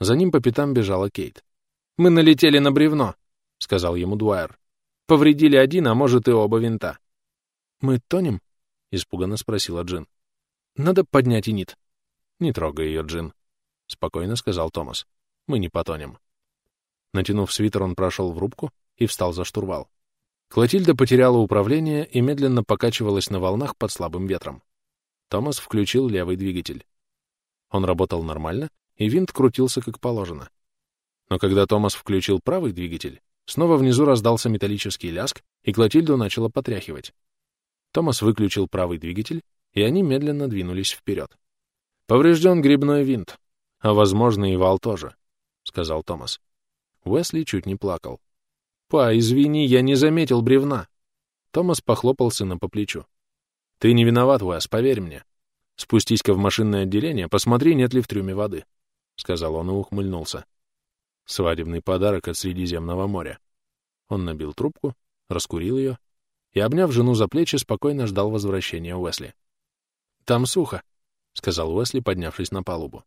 За ним по пятам бежала Кейт. «Мы налетели на бревно», — сказал ему Дуайер. «Повредили один, а может и оба винта». «Мы тонем?» — испуганно спросила Джин. «Надо поднять инит». «Не трогай ее, Джин», — спокойно сказал Томас. «Мы не потонем». Натянув свитер, он прошел в рубку и встал за штурвал. Клотильда потеряла управление и медленно покачивалась на волнах под слабым ветром. Томас включил левый двигатель. Он работал нормально, и винт крутился как положено. Но когда Томас включил правый двигатель, снова внизу раздался металлический ляск, и Клотильду начало потряхивать. Томас выключил правый двигатель, и они медленно двинулись вперед. «Поврежден грибной винт, а, возможно, и вал тоже», — сказал Томас. Уэсли чуть не плакал. «Па, извини, я не заметил бревна!» Томас похлопал сына по плечу. «Ты не виноват, Уэс, поверь мне. Спустись-ка в машинное отделение, посмотри, нет ли в трюме воды», — сказал он и ухмыльнулся. Свадебный подарок от Средиземного моря. Он набил трубку, раскурил ее и, обняв жену за плечи, спокойно ждал возвращения Уэсли. «Там сухо», — сказал Уэсли, поднявшись на палубу.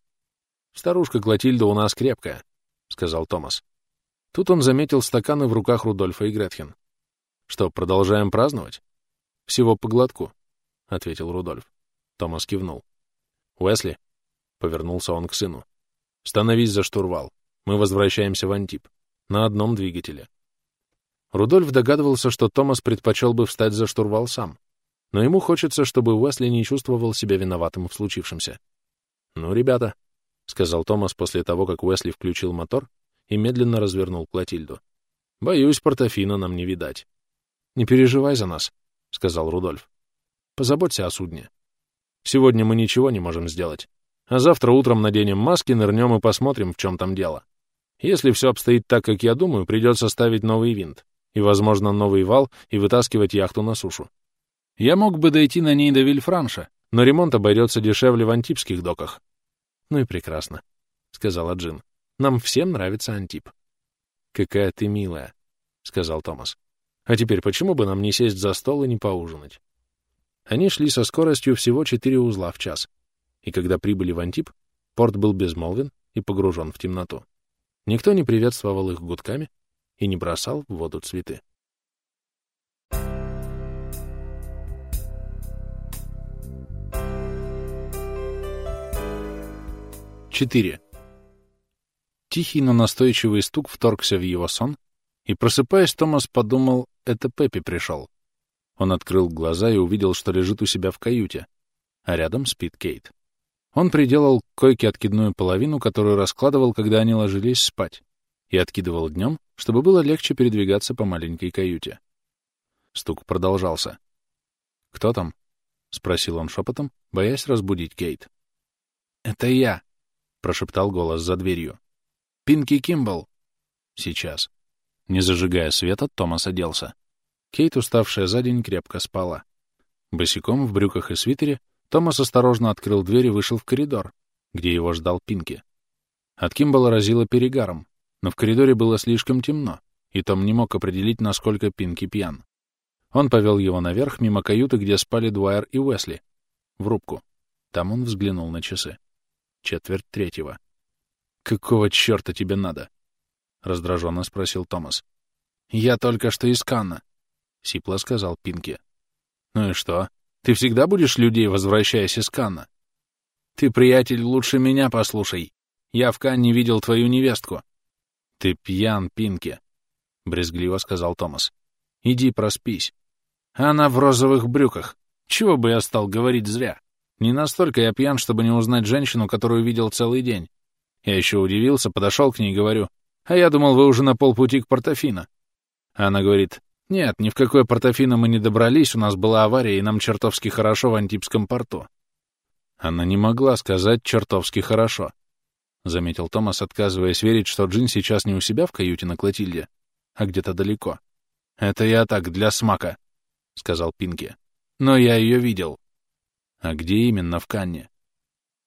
«Старушка Клотильда у нас крепкая», — сказал Томас. Тут он заметил стаканы в руках Рудольфа и Гретхен. «Что, продолжаем праздновать?» «Всего по глотку», — ответил Рудольф. Томас кивнул. «Уэсли», — повернулся он к сыну, — «становись за штурвал. Мы возвращаемся в Антип. На одном двигателе». Рудольф догадывался, что Томас предпочел бы встать за штурвал сам, но ему хочется, чтобы Уэсли не чувствовал себя виноватым в случившемся. «Ну, ребята», — сказал Томас после того, как Уэсли включил мотор и медленно развернул Клотильду. «Боюсь, портофина нам не видать». «Не переживай за нас», — сказал Рудольф. «Позаботься о судне. Сегодня мы ничего не можем сделать, а завтра утром наденем маски, нырнем и посмотрим, в чем там дело. Если все обстоит так, как я думаю, придется ставить новый винт и, возможно, новый вал и вытаскивать яхту на сушу. Я мог бы дойти на ней до Вильфранша, но ремонт обойдется дешевле в антипских доках. — Ну и прекрасно, — сказала Джин. — Нам всем нравится Антип. — Какая ты милая, — сказал Томас. — А теперь почему бы нам не сесть за стол и не поужинать? Они шли со скоростью всего четыре узла в час, и когда прибыли в Антип, порт был безмолвен и погружен в темноту. Никто не приветствовал их гудками и не бросал в воду цветы. 4. Тихий, но настойчивый стук вторгся в его сон, и, просыпаясь, Томас подумал, это Пеппи пришел. Он открыл глаза и увидел, что лежит у себя в каюте, а рядом спит Кейт. Он приделал к койке откидную половину, которую раскладывал, когда они ложились спать, и откидывал днем, чтобы было легче передвигаться по маленькой каюте. Стук продолжался. «Кто там?» — спросил он шепотом, боясь разбудить Кейт. «Это я», — прошептал голос за дверью. «Пинки Кимбл!» «Сейчас». Не зажигая света, Томас оделся. Кейт, уставшая за день, крепко спала. Босиком, в брюках и свитере, Томас осторожно открыл дверь и вышел в коридор, где его ждал Пинки. От Кимбала разило перегаром, но в коридоре было слишком темно, и Том не мог определить, насколько Пинки пьян. Он повел его наверх, мимо каюты, где спали Дуайер и Уэсли, в рубку. Там он взглянул на часы четверть третьего. «Какого черта тебе надо?» — раздраженно спросил Томас. «Я только что из Канна», — сипло сказал Пинки. «Ну и что? Ты всегда будешь людей, возвращаясь из Канна?» «Ты, приятель, лучше меня послушай. Я в Канне видел твою невестку». «Ты пьян, Пинки», — брезгливо сказал Томас. «Иди проспись». «Она в розовых брюках. Чего бы я стал говорить зря?» Не настолько я пьян, чтобы не узнать женщину, которую видел целый день. Я еще удивился, подошел к ней и говорю, а я думал, вы уже на полпути к Портофино. Она говорит, нет, ни в какое Портофино мы не добрались, у нас была авария, и нам чертовски хорошо в Антипском порту. Она не могла сказать «чертовски хорошо», — заметил Томас, отказываясь верить, что Джин сейчас не у себя в каюте на Клотильде, а где-то далеко. «Это я так, для смака», — сказал Пинки. «Но я ее видел». А где именно в Канне?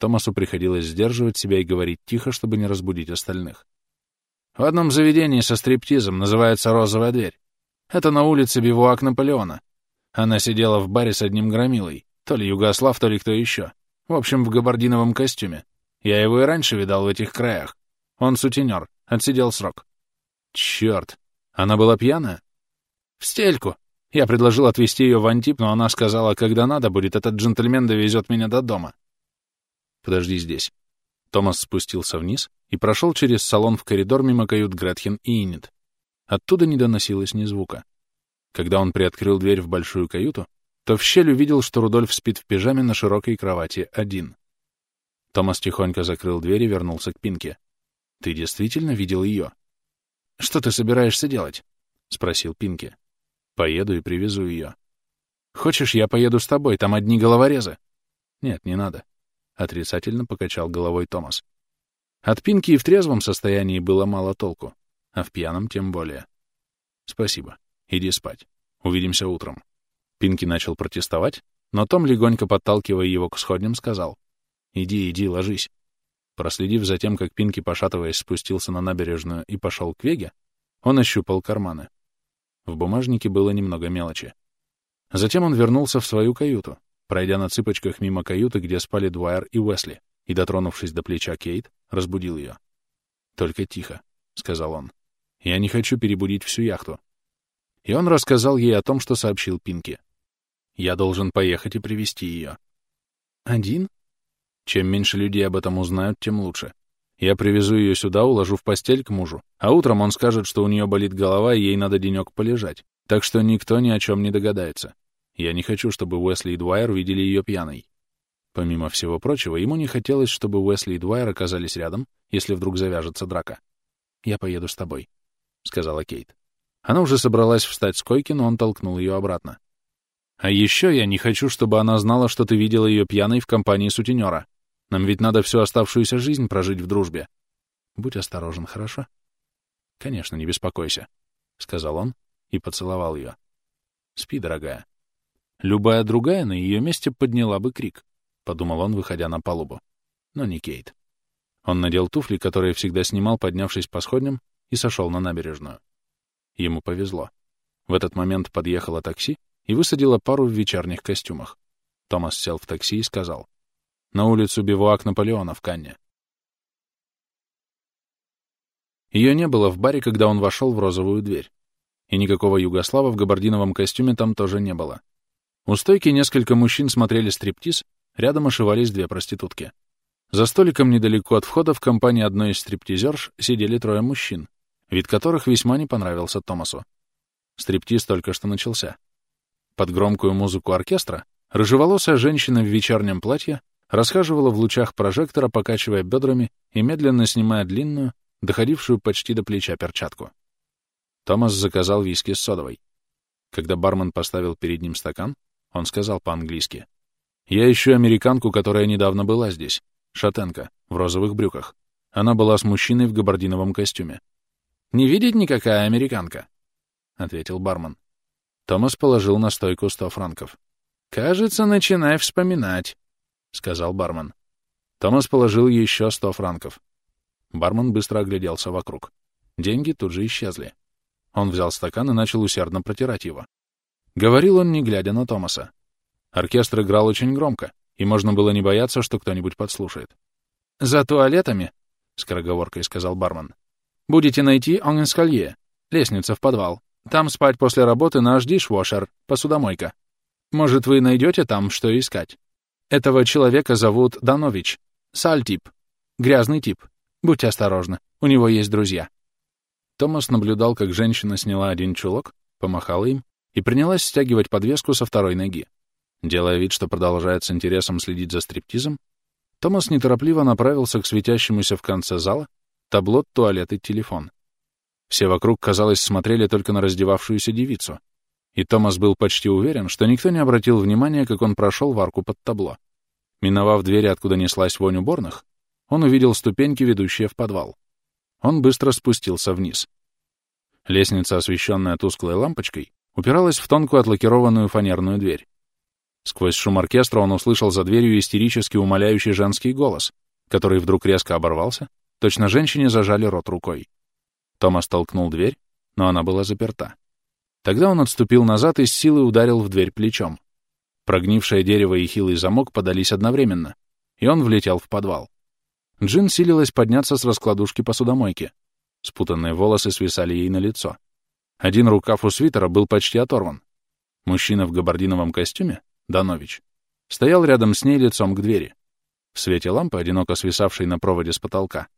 Томасу приходилось сдерживать себя и говорить тихо, чтобы не разбудить остальных. В одном заведении со стриптизом называется «Розовая дверь». Это на улице Бивуак Наполеона. Она сидела в баре с одним громилой, то ли Югослав, то ли кто еще. В общем, в габардиновом костюме. Я его и раньше видал в этих краях. Он сутенер, отсидел срок. Черт, она была пьяная? В стельку, я предложил отвезти ее в Антип, но она сказала, когда надо будет, этот джентльмен довезет меня до дома. Подожди здесь. Томас спустился вниз и прошел через салон в коридор мимо кают Гретхен и Иннет. Оттуда не доносилось ни звука. Когда он приоткрыл дверь в большую каюту, то в щель увидел, что Рудольф спит в пижаме на широкой кровати один. Томас тихонько закрыл дверь и вернулся к Пинке. «Ты действительно видел ее?» «Что ты собираешься делать?» — спросил Пинки. Поеду и привезу ее. Хочешь, я поеду с тобой, там одни головорезы? Нет, не надо. Отрицательно покачал головой Томас. От Пинки и в трезвом состоянии было мало толку. а в пьяном тем более. Спасибо. Иди спать. Увидимся утром. Пинки начал протестовать, но Том, легонько подталкивая его к сходням, сказал. Иди, иди, ложись. Проследив за тем, как Пинки, пошатываясь, спустился на набережную и пошел к Веге, он ощупал карманы. В бумажнике было немного мелочи. Затем он вернулся в свою каюту, пройдя на цыпочках мимо каюты, где спали Дуайер и Уэсли, и, дотронувшись до плеча Кейт, разбудил ее. «Только тихо», — сказал он. «Я не хочу перебудить всю яхту». И он рассказал ей о том, что сообщил Пинки. «Я должен поехать и привести ее». «Один?» «Чем меньше людей об этом узнают, тем лучше. Я привезу ее сюда, уложу в постель к мужу, а утром он скажет, что у нее болит голова и ей надо денек полежать, так что никто ни о чем не догадается. Я не хочу, чтобы Уэсли и Дуайер видели ее пьяной. Помимо всего прочего, ему не хотелось, чтобы Уэсли и Дуайер оказались рядом, если вдруг завяжется драка. «Я поеду с тобой», — сказала Кейт. Она уже собралась встать с койки, но он толкнул ее обратно. «А еще я не хочу, чтобы она знала, что ты видела ее пьяной в компании сутенера. Нам ведь надо всю оставшуюся жизнь прожить в дружбе. Будь осторожен, хорошо?» «Конечно, не беспокойся», — сказал он и поцеловал ее. «Спи, дорогая». Любая другая на ее месте подняла бы крик, — подумал он, выходя на палубу. Но не Кейт. Он надел туфли, которые всегда снимал, поднявшись по сходням, и сошел на набережную. Ему повезло. В этот момент подъехало такси и высадило пару в вечерних костюмах. Томас сел в такси и сказал. «На улицу Бивуак Наполеона в Канне». Ее не было в баре, когда он вошел в розовую дверь. И никакого югослава в габардиновом костюме там тоже не было. У стойки несколько мужчин смотрели стриптиз, рядом ошивались две проститутки. За столиком недалеко от входа в компании одной из стриптизерш сидели трое мужчин, вид которых весьма не понравился Томасу. Стриптиз только что начался. Под громкую музыку оркестра рыжеволосая женщина в вечернем платье расхаживала в лучах прожектора, покачивая бедрами и медленно снимая длинную, доходившую почти до плеча перчатку. Томас заказал виски с содовой. Когда бармен поставил перед ним стакан, он сказал по-английски. «Я ищу американку, которая недавно была здесь. Шатенка, в розовых брюках. Она была с мужчиной в габардиновом костюме». «Не видит никакая американка?» — ответил бармен. Томас положил на стойку сто франков. «Кажется, начинай вспоминать», — сказал бармен. Томас положил еще сто франков. Бармен быстро огляделся вокруг. Деньги тут же исчезли. Он взял стакан и начал усердно протирать его. Говорил он, не глядя на Томаса. Оркестр играл очень громко, и можно было не бояться, что кто-нибудь подслушает. «За туалетами», — скороговоркой сказал бармен, — «будете найти Онгенскалье, лестница в подвал. Там спать после работы наш дишвошер, посудомойка. Может, вы найдете там, что искать. Этого человека зовут Данович, сальтип, грязный тип. Будьте осторожны, у него есть друзья». Томас наблюдал, как женщина сняла один чулок, помахала им и принялась стягивать подвеску со второй ноги. Делая вид, что продолжает с интересом следить за стриптизом, Томас неторопливо направился к светящемуся в конце зала табло, туалет и телефон. Все вокруг, казалось, смотрели только на раздевавшуюся девицу, и Томас был почти уверен, что никто не обратил внимания, как он прошел в арку под табло. Миновав двери, откуда неслась вонь уборных, он увидел ступеньки, ведущие в подвал. Он быстро спустился вниз. Лестница, освещенная тусклой лампочкой, упиралась в тонкую отлакированную фанерную дверь. Сквозь шум оркестра он услышал за дверью истерически умоляющий женский голос, который вдруг резко оборвался, точно женщине зажали рот рукой. Томас толкнул дверь, но она была заперта. Тогда он отступил назад и с силой ударил в дверь плечом. Прогнившее дерево и хилый замок подались одновременно, и он влетел в подвал. Джин силилась подняться с раскладушки посудомойки. Спутанные волосы свисали ей на лицо. Один рукав у свитера был почти оторван. Мужчина в габардиновом костюме, Данович, стоял рядом с ней лицом к двери. В свете лампы, одиноко свисавшей на проводе с потолка,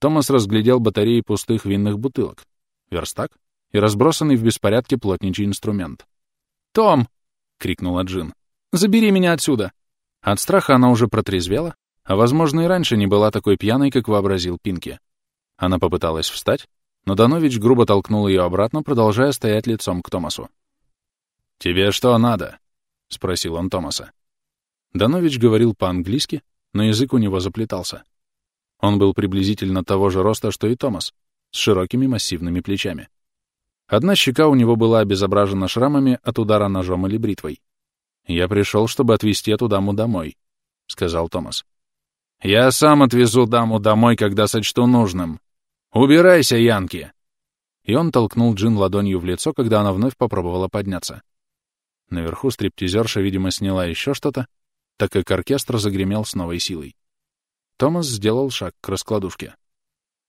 Томас разглядел батареи пустых винных бутылок, верстак и разбросанный в беспорядке плотничий инструмент. «Том!» — крикнула Джин. «Забери меня отсюда!» От страха она уже протрезвела, а, возможно, и раньше не была такой пьяной, как вообразил Пинки. Она попыталась встать, но Данович грубо толкнул ее обратно, продолжая стоять лицом к Томасу. «Тебе что надо?» — спросил он Томаса. Данович говорил по-английски, но язык у него заплетался. Он был приблизительно того же роста, что и Томас, с широкими массивными плечами. Одна щека у него была обезображена шрамами от удара ножом или бритвой. «Я пришел, чтобы отвезти эту даму домой», — сказал Томас. «Я сам отвезу даму домой, когда сочту нужным. Убирайся, Янки!» И он толкнул Джин ладонью в лицо, когда она вновь попробовала подняться. Наверху стриптизерша, видимо, сняла еще что-то, так как оркестр загремел с новой силой. Томас сделал шаг к раскладушке.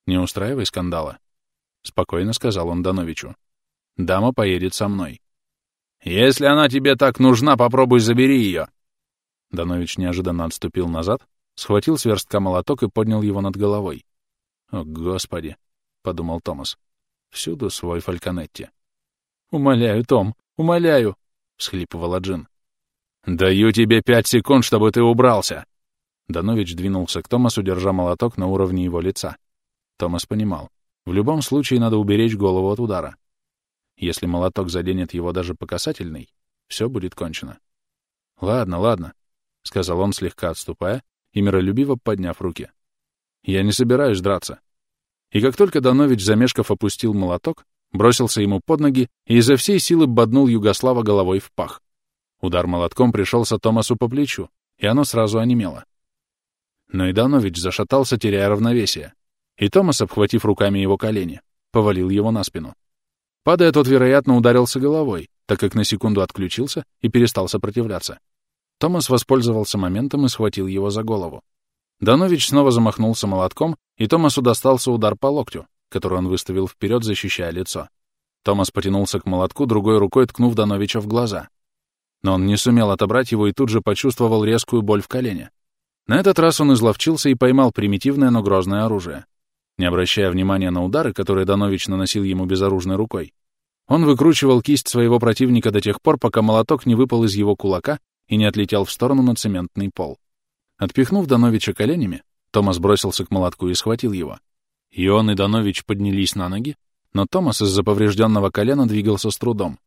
«Не устраивай скандала», — спокойно сказал он Дановичу. «Дама поедет со мной». «Если она тебе так нужна, попробуй забери ее!» Данович неожиданно отступил назад, схватил с верстка молоток и поднял его над головой. «О, Господи!» — подумал Томас. «Всюду свой фальконетти». «Умоляю, Том, умоляю!» — всхлипывала Джин. «Даю тебе пять секунд, чтобы ты убрался!» Данович двинулся к Томасу, держа молоток на уровне его лица. Томас понимал. В любом случае надо уберечь голову от удара. Если молоток заденет его даже по касательной, все будет кончено. «Ладно, ладно», — сказал он, слегка отступая и миролюбиво подняв руки. «Я не собираюсь драться». И как только Данович, замешков, опустил молоток, бросился ему под ноги и изо всей силы боднул Югослава головой в пах. Удар молотком пришелся Томасу по плечу, и оно сразу онемело. Но и Данович зашатался, теряя равновесие, и Томас, обхватив руками его колени, повалил его на спину. Падая, тот, вероятно, ударился головой, так как на секунду отключился и перестал сопротивляться. Томас воспользовался моментом и схватил его за голову. Данович снова замахнулся молотком, и Томасу достался удар по локтю, который он выставил вперед, защищая лицо. Томас потянулся к молотку, другой рукой ткнув Дановича в глаза. Но он не сумел отобрать его и тут же почувствовал резкую боль в колене. На этот раз он изловчился и поймал примитивное, но грозное оружие. Не обращая внимания на удары, которые Данович наносил ему безоружной рукой, он выкручивал кисть своего противника до тех пор, пока молоток не выпал из его кулака и не отлетел в сторону на цементный пол. Отпихнув Дановича коленями, Томас бросился к молотку и схватил его. И он, и Данович поднялись на ноги, но Томас из-за поврежденного колена двигался с трудом.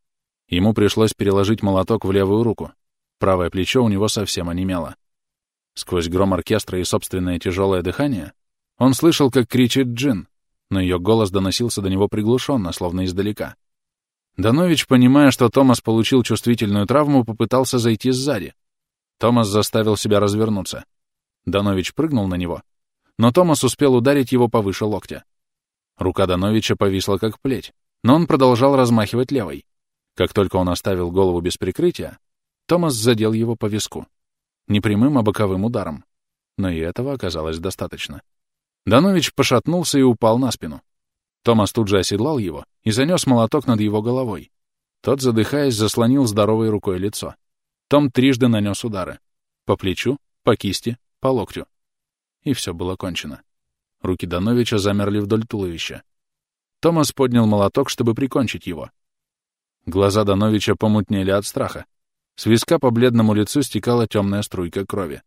Ему пришлось переложить молоток в левую руку. Правое плечо у него совсем онемело. Сквозь гром оркестра и собственное тяжелое дыхание он слышал, как кричит Джин, но ее голос доносился до него приглушенно, словно издалека. Данович, понимая, что Томас получил чувствительную травму, попытался зайти сзади. Томас заставил себя развернуться. Данович прыгнул на него, но Томас успел ударить его повыше локтя. Рука Дановича повисла как плеть, но он продолжал размахивать левой. Как только он оставил голову без прикрытия, Томас задел его по виску. Не прямым, а боковым ударом. Но и этого оказалось достаточно. Данович пошатнулся и упал на спину. Томас тут же оседлал его и занес молоток над его головой. Тот, задыхаясь, заслонил здоровой рукой лицо. Том трижды нанес удары. По плечу, по кисти, по локтю. И все было кончено. Руки Дановича замерли вдоль туловища. Томас поднял молоток, чтобы прикончить его. Глаза Дановича помутнели от страха. С виска по бледному лицу стекала темная струйка крови.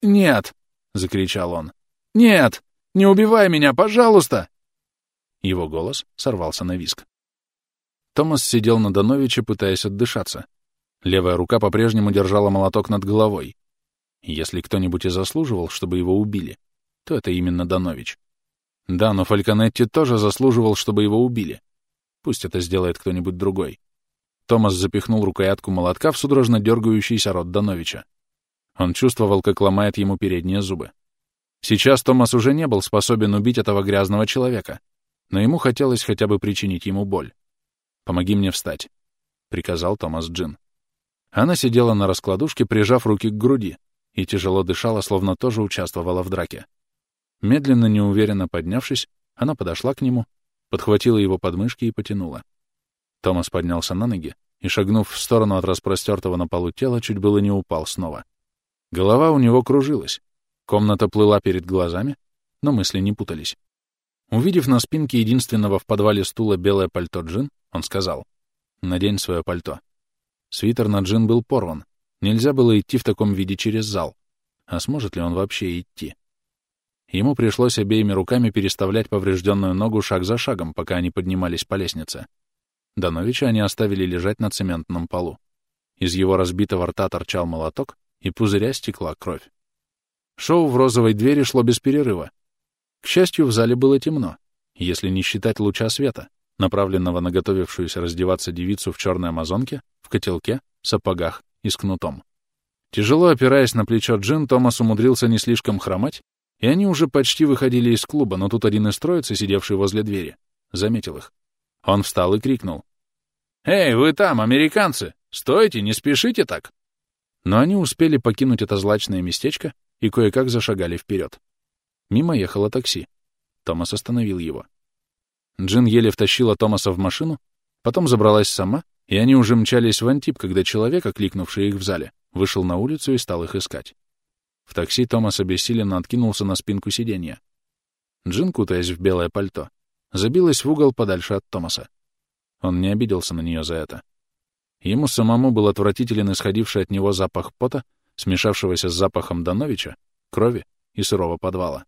«Нет!» — закричал он. «Нет! Не убивай меня, пожалуйста!» Его голос сорвался на виск. Томас сидел на Дановиче, пытаясь отдышаться. Левая рука по-прежнему держала молоток над головой. Если кто-нибудь и заслуживал, чтобы его убили, то это именно Данович. Да, но Фальконетти тоже заслуживал, чтобы его убили. Пусть это сделает кто-нибудь другой. Томас запихнул рукоятку молотка в судорожно дергающийся рот Дановича. Он чувствовал, как ломает ему передние зубы. Сейчас Томас уже не был способен убить этого грязного человека но ему хотелось хотя бы причинить ему боль. «Помоги мне встать», — приказал Томас Джин. Она сидела на раскладушке, прижав руки к груди, и тяжело дышала, словно тоже участвовала в драке. Медленно, неуверенно поднявшись, она подошла к нему, подхватила его подмышки и потянула. Томас поднялся на ноги и, шагнув в сторону от распростертого на полу тела, чуть было не упал снова. Голова у него кружилась, комната плыла перед глазами, но мысли не путались. Увидев на спинке единственного в подвале стула белое пальто Джин, он сказал, «Надень свое пальто». Свитер на Джин был порван. Нельзя было идти в таком виде через зал. А сможет ли он вообще идти? Ему пришлось обеими руками переставлять поврежденную ногу шаг за шагом, пока они поднимались по лестнице. Дановича они оставили лежать на цементном полу. Из его разбитого рта торчал молоток, и пузыря стекла кровь. Шоу в розовой двери шло без перерыва, к счастью, в зале было темно. если не считать луча света, направленного на готовившуюся раздеваться девицу в черной амазонке, в котелке, сапогах и с кнутом. Тяжело опираясь на плечо Джин, Томас умудрился не слишком хромать, и они уже почти выходили из клуба, но тут один из троицы, сидевший возле двери, заметил их. Он встал и крикнул. «Эй, вы там, американцы! Стойте, не спешите так!» Но они успели покинуть это злачное местечко и кое-как зашагали вперед. Мимо ехало такси. Томас остановил его. Джин еле втащила Томаса в машину, потом забралась сама, и они уже мчались в Антип, когда человек, окликнувший их в зале, вышел на улицу и стал их искать. В такси Томас обессиленно откинулся на спинку сиденья. Джин, кутаясь в белое пальто, забилась в угол подальше от Томаса. Он не обиделся на нее за это. Ему самому был отвратителен исходивший от него запах пота, смешавшегося с запахом Дановича, крови и сырого подвала.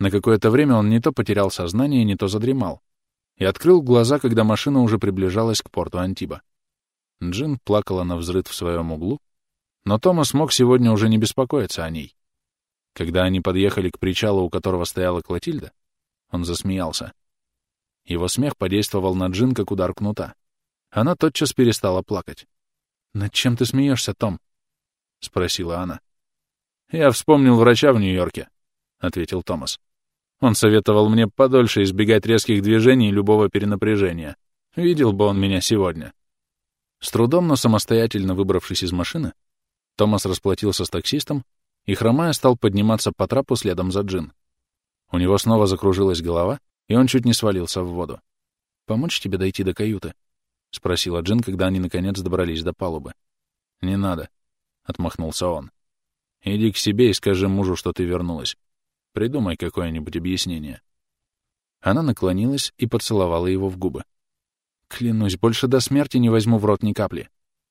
На какое-то время он не то потерял сознание, не то задремал, и открыл глаза, когда машина уже приближалась к порту Антиба. Джин плакала на взрыв в своем углу, но Томас мог сегодня уже не беспокоиться о ней. Когда они подъехали к причалу, у которого стояла Клотильда, он засмеялся. Его смех подействовал на Джин, как удар кнута. Она тотчас перестала плакать. «Над чем ты смеешься, Том?» — спросила она. «Я вспомнил врача в Нью-Йорке», — ответил Томас. Он советовал мне подольше избегать резких движений и любого перенапряжения. Видел бы он меня сегодня. С трудом, но самостоятельно выбравшись из машины, Томас расплатился с таксистом и, хромая, стал подниматься по трапу следом за Джин. У него снова закружилась голова, и он чуть не свалился в воду. «Помочь тебе дойти до каюты?» — спросила Джин, когда они наконец добрались до палубы. «Не надо», — отмахнулся он. «Иди к себе и скажи мужу, что ты вернулась. Придумай какое-нибудь объяснение. Она наклонилась и поцеловала его в губы. «Клянусь, больше до смерти не возьму в рот ни капли».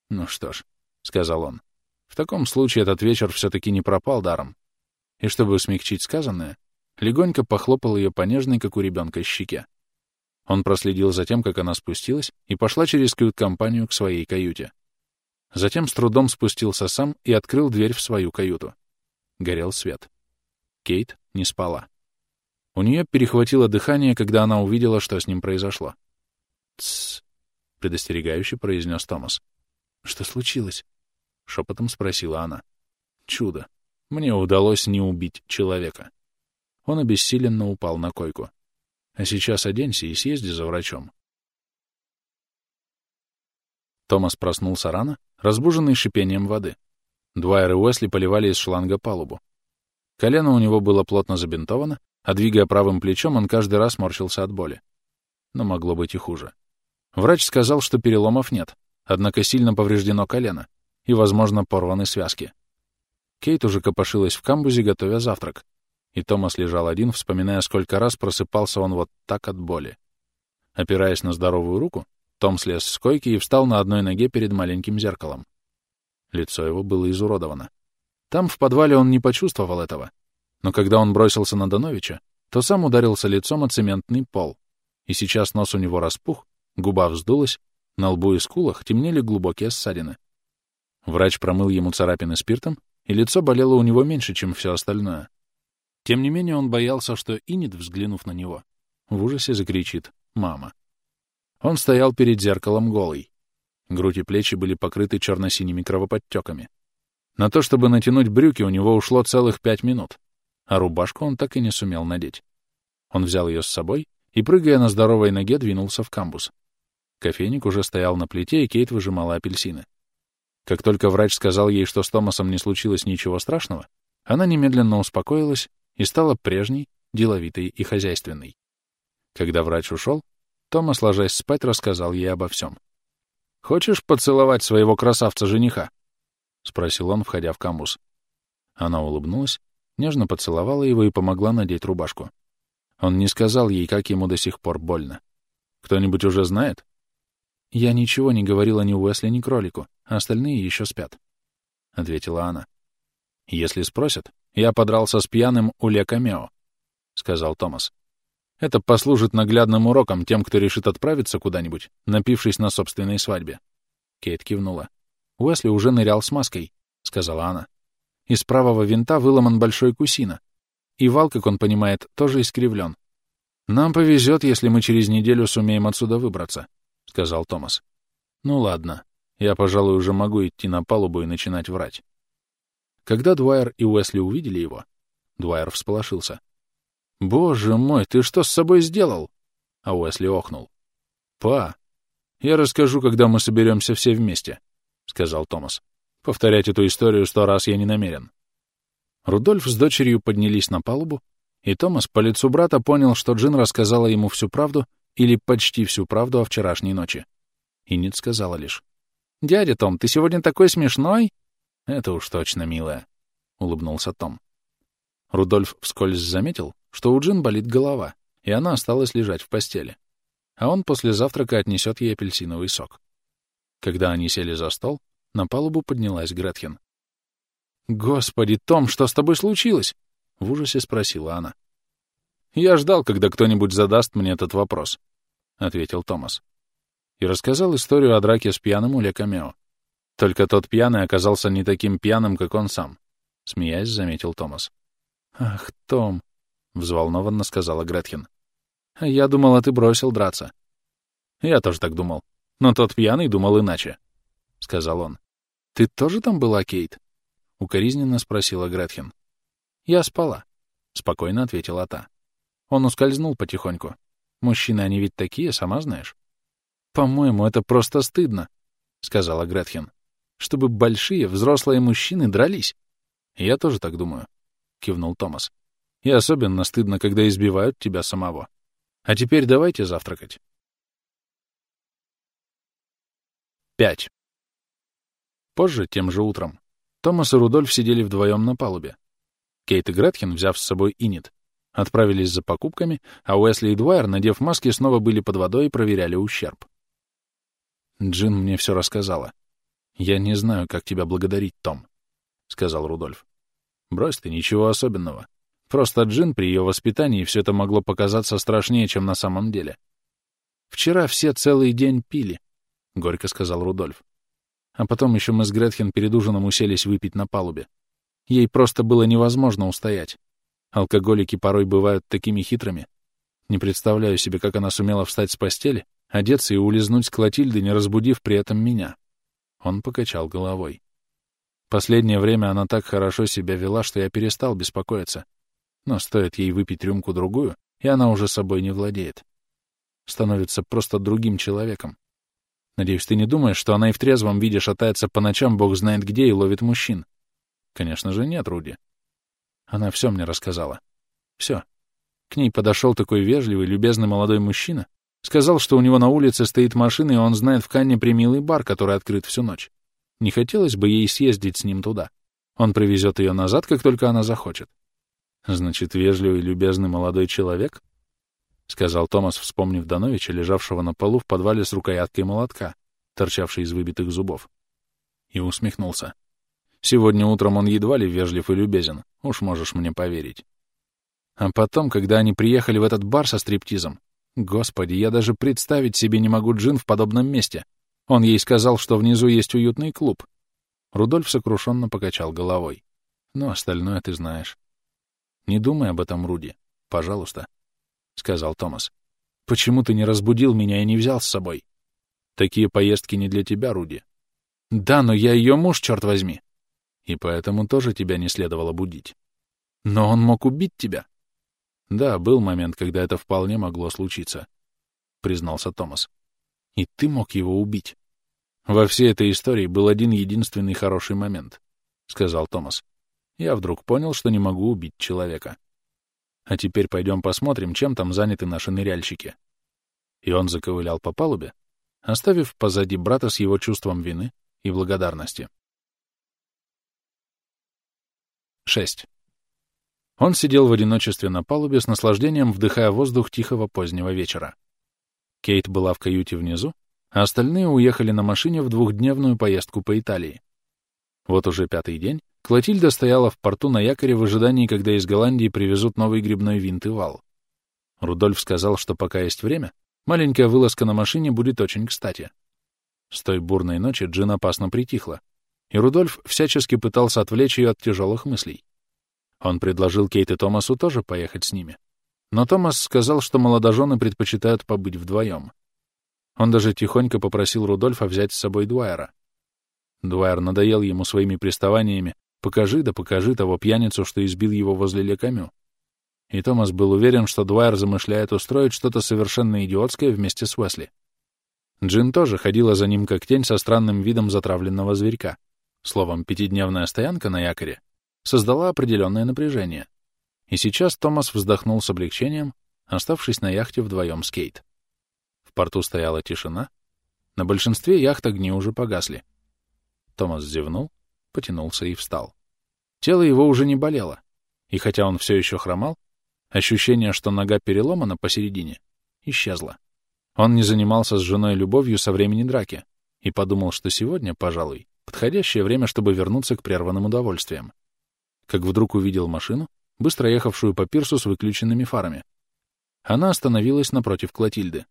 «Ну что ж», — сказал он, — «в таком случае этот вечер все-таки не пропал даром». И чтобы смягчить сказанное, легонько похлопал ее по нежной, как у ребенка, щеке. Он проследил за тем, как она спустилась, и пошла через кают-компанию к своей каюте. Затем с трудом спустился сам и открыл дверь в свою каюту. Горел свет. Кейт не спала. У нее перехватило дыхание, когда она увидела, что с ним произошло. «Тссс», — предостерегающе произнес Томас. «Что случилось?» — шепотом спросила она. «Чудо. Мне удалось не убить человека». Он обессиленно упал на койку. «А сейчас оденься и съезди за врачом». Томас проснулся рано, разбуженный шипением воды. Двайер и Уэсли поливали из шланга палубу. Колено у него было плотно забинтовано, а двигая правым плечом, он каждый раз морщился от боли. Но могло быть и хуже. Врач сказал, что переломов нет, однако сильно повреждено колено и, возможно, порваны связки. Кейт уже копошилась в камбузе, готовя завтрак, и Томас лежал один, вспоминая, сколько раз просыпался он вот так от боли. Опираясь на здоровую руку, том слез с койки и встал на одной ноге перед маленьким зеркалом. Лицо его было изуродовано. Там, в подвале, он не почувствовал этого. Но когда он бросился на Дановича, то сам ударился лицом о цементный пол. И сейчас нос у него распух, губа вздулась, на лбу и скулах темнели глубокие ссадины. Врач промыл ему царапины спиртом, и лицо болело у него меньше, чем все остальное. Тем не менее он боялся, что Инит, взглянув на него, в ужасе закричит «Мама!». Он стоял перед зеркалом голый. Грудь и плечи были покрыты черно-синими кровоподтеками. На то, чтобы натянуть брюки, у него ушло целых пять минут, а рубашку он так и не сумел надеть. Он взял ее с собой и, прыгая на здоровой ноге, двинулся в камбус. Кофейник уже стоял на плите, и Кейт выжимала апельсины. Как только врач сказал ей, что с Томасом не случилось ничего страшного, она немедленно успокоилась и стала прежней, деловитой и хозяйственной. Когда врач ушел, Томас, ложась спать, рассказал ей обо всем. «Хочешь поцеловать своего красавца-жениха?» — спросил он, входя в камбуз. Она улыбнулась, нежно поцеловала его и помогла надеть рубашку. Он не сказал ей, как ему до сих пор больно. «Кто-нибудь уже знает?» «Я ничего не говорила ни Уэсли, ни кролику, а остальные еще спят», — ответила она. «Если спросят, я подрался с пьяным у Ле Камео», — сказал Томас. «Это послужит наглядным уроком тем, кто решит отправиться куда-нибудь, напившись на собственной свадьбе». Кейт кивнула. Уэсли уже нырял с маской, — сказала она. Из правого винта выломан большой кусина. И вал, как он понимает, тоже искривлен. «Нам повезет, если мы через неделю сумеем отсюда выбраться», — сказал Томас. «Ну ладно, я, пожалуй, уже могу идти на палубу и начинать врать». Когда Дуайер и Уэсли увидели его, Дуайер всполошился. «Боже мой, ты что с собой сделал?» А Уэсли охнул. «Па, я расскажу, когда мы соберемся все вместе», — сказал Томас. «Повторять эту историю сто раз я не намерен». Рудольф с дочерью поднялись на палубу, и Томас по лицу брата понял, что Джин рассказала ему всю правду или почти всю правду о вчерашней ночи. И Нит сказала лишь. «Дядя Том, ты сегодня такой смешной?» «Это уж точно, милая», — улыбнулся Том. Рудольф вскользь заметил, что у Джин болит голова, и она осталась лежать в постели. А он после завтрака отнесет ей апельсиновый сок. Когда они сели за стол, на палубу поднялась Гретхен. «Господи, Том, что с тобой случилось?» — в ужасе спросила она. «Я ждал, когда кто-нибудь задаст мне этот вопрос», — ответил Томас. И рассказал историю о драке с пьяным у Лекамео. Только тот пьяный оказался не таким пьяным, как он сам, — смеясь, заметил Томас. «Ах, Том», — взволнованно сказала Гретхен. «Я думала, ты бросил драться». «Я тоже так думал. Но тот пьяный думал иначе», — сказал он. «Ты тоже там была, Кейт?» — укоризненно спросила Гретхен. «Я спала», — спокойно ответила та. Он ускользнул потихоньку. Мужчины, они ведь такие, сама знаешь. «По-моему, это просто стыдно», — сказала Гретхен. «Чтобы большие, взрослые мужчины дрались». «Я тоже так думаю», — кивнул Томас. «И особенно стыдно, когда избивают тебя самого. А теперь давайте завтракать». Пять. Позже, тем же утром, Томас и Рудольф сидели вдвоем на палубе. Кейт и Гретхен, взяв с собой Инит, отправились за покупками, а Уэсли и Дуайер, надев маски, снова были под водой и проверяли ущерб. Джин мне все рассказала. «Я не знаю, как тебя благодарить, Том», — сказал Рудольф. «Брось ты, ничего особенного. Просто Джин при ее воспитании все это могло показаться страшнее, чем на самом деле. Вчера все целый день пили», — горько сказал Рудольф. А потом еще мы с Гретхен перед ужином уселись выпить на палубе. Ей просто было невозможно устоять. Алкоголики порой бывают такими хитрыми. Не представляю себе, как она сумела встать с постели, одеться и улизнуть с Клотильды, не разбудив при этом меня. Он покачал головой. Последнее время она так хорошо себя вела, что я перестал беспокоиться. Но стоит ей выпить рюмку-другую, и она уже собой не владеет. Становится просто другим человеком. Надеюсь, ты не думаешь, что она и в трезвом виде шатается по ночам бог знает где и ловит мужчин? Конечно же нет, Руди. Она все мне рассказала. Все. К ней подошел такой вежливый, любезный молодой мужчина, сказал, что у него на улице стоит машина, и он знает в Канне примилый бар, который открыт всю ночь. Не хотелось бы ей съездить с ним туда. Он привезет ее назад, как только она захочет. Значит, вежливый, любезный молодой человек — сказал Томас, вспомнив Дановича, лежавшего на полу в подвале с рукояткой молотка, торчавшей из выбитых зубов. И усмехнулся. «Сегодня утром он едва ли вежлив и любезен, уж можешь мне поверить». А потом, когда они приехали в этот бар со стриптизом, господи, я даже представить себе не могу Джин в подобном месте. Он ей сказал, что внизу есть уютный клуб. Рудольф сокрушенно покачал головой. Ну, остальное ты знаешь. Не думай об этом, Руди. Пожалуйста сказал Томас. «Почему ты не разбудил меня и не взял с собой? Такие поездки не для тебя, Руди». «Да, но я ее муж, черт возьми!» «И поэтому тоже тебя не следовало будить». «Но он мог убить тебя». «Да, был момент, когда это вполне могло случиться», — признался Томас. «И ты мог его убить». «Во всей этой истории был один единственный хороший момент», — сказал Томас. «Я вдруг понял, что не могу убить человека». А теперь пойдем посмотрим, чем там заняты наши ныряльщики. И он заковылял по палубе, оставив позади брата с его чувством вины и благодарности. 6. Он сидел в одиночестве на палубе с наслаждением, вдыхая воздух тихого позднего вечера. Кейт была в каюте внизу, а остальные уехали на машине в двухдневную поездку по Италии. Вот уже пятый день, Клотильда стояла в порту на якоре в ожидании, когда из Голландии привезут новый грибной винт и вал. Рудольф сказал, что пока есть время, маленькая вылазка на машине будет очень кстати. С той бурной ночи Джин опасно притихла, и Рудольф всячески пытался отвлечь ее от тяжелых мыслей. Он предложил Кейт и Томасу тоже поехать с ними. Но Томас сказал, что молодожены предпочитают побыть вдвоем. Он даже тихонько попросил Рудольфа взять с собой Дуайера. Дуайер надоел ему своими приставаниями «покажи да покажи того пьяницу, что избил его возле Лекамю». И Томас был уверен, что Дуайер замышляет устроить что-то совершенно идиотское вместе с Уэсли. Джин тоже ходила за ним как тень со странным видом затравленного зверька. Словом, пятидневная стоянка на якоре создала определенное напряжение. И сейчас Томас вздохнул с облегчением, оставшись на яхте вдвоем с Кейт. В порту стояла тишина. На большинстве яхт огни уже погасли. Томас зевнул, потянулся и встал. Тело его уже не болело, и хотя он все еще хромал, ощущение, что нога переломана посередине, исчезло. Он не занимался с женой любовью со времени драки и подумал, что сегодня, пожалуй, подходящее время, чтобы вернуться к прерванным удовольствиям. Как вдруг увидел машину, быстро ехавшую по пирсу с выключенными фарами. Она остановилась напротив Клотильды.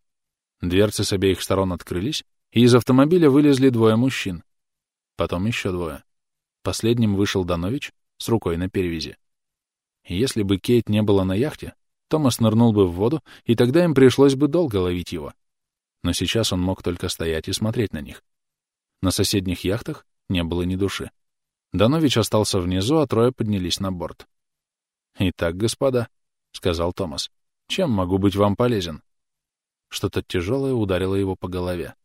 Дверцы с обеих сторон открылись, и из автомобиля вылезли двое мужчин. Потом еще двое. Последним вышел Данович с рукой на перевязи. Если бы Кейт не была на яхте, Томас нырнул бы в воду, и тогда им пришлось бы долго ловить его. Но сейчас он мог только стоять и смотреть на них. На соседних яхтах не было ни души. Данович остался внизу, а трое поднялись на борт. «Итак, господа», — сказал Томас, — «чем могу быть вам полезен?» Что-то тяжелое ударило его по голове.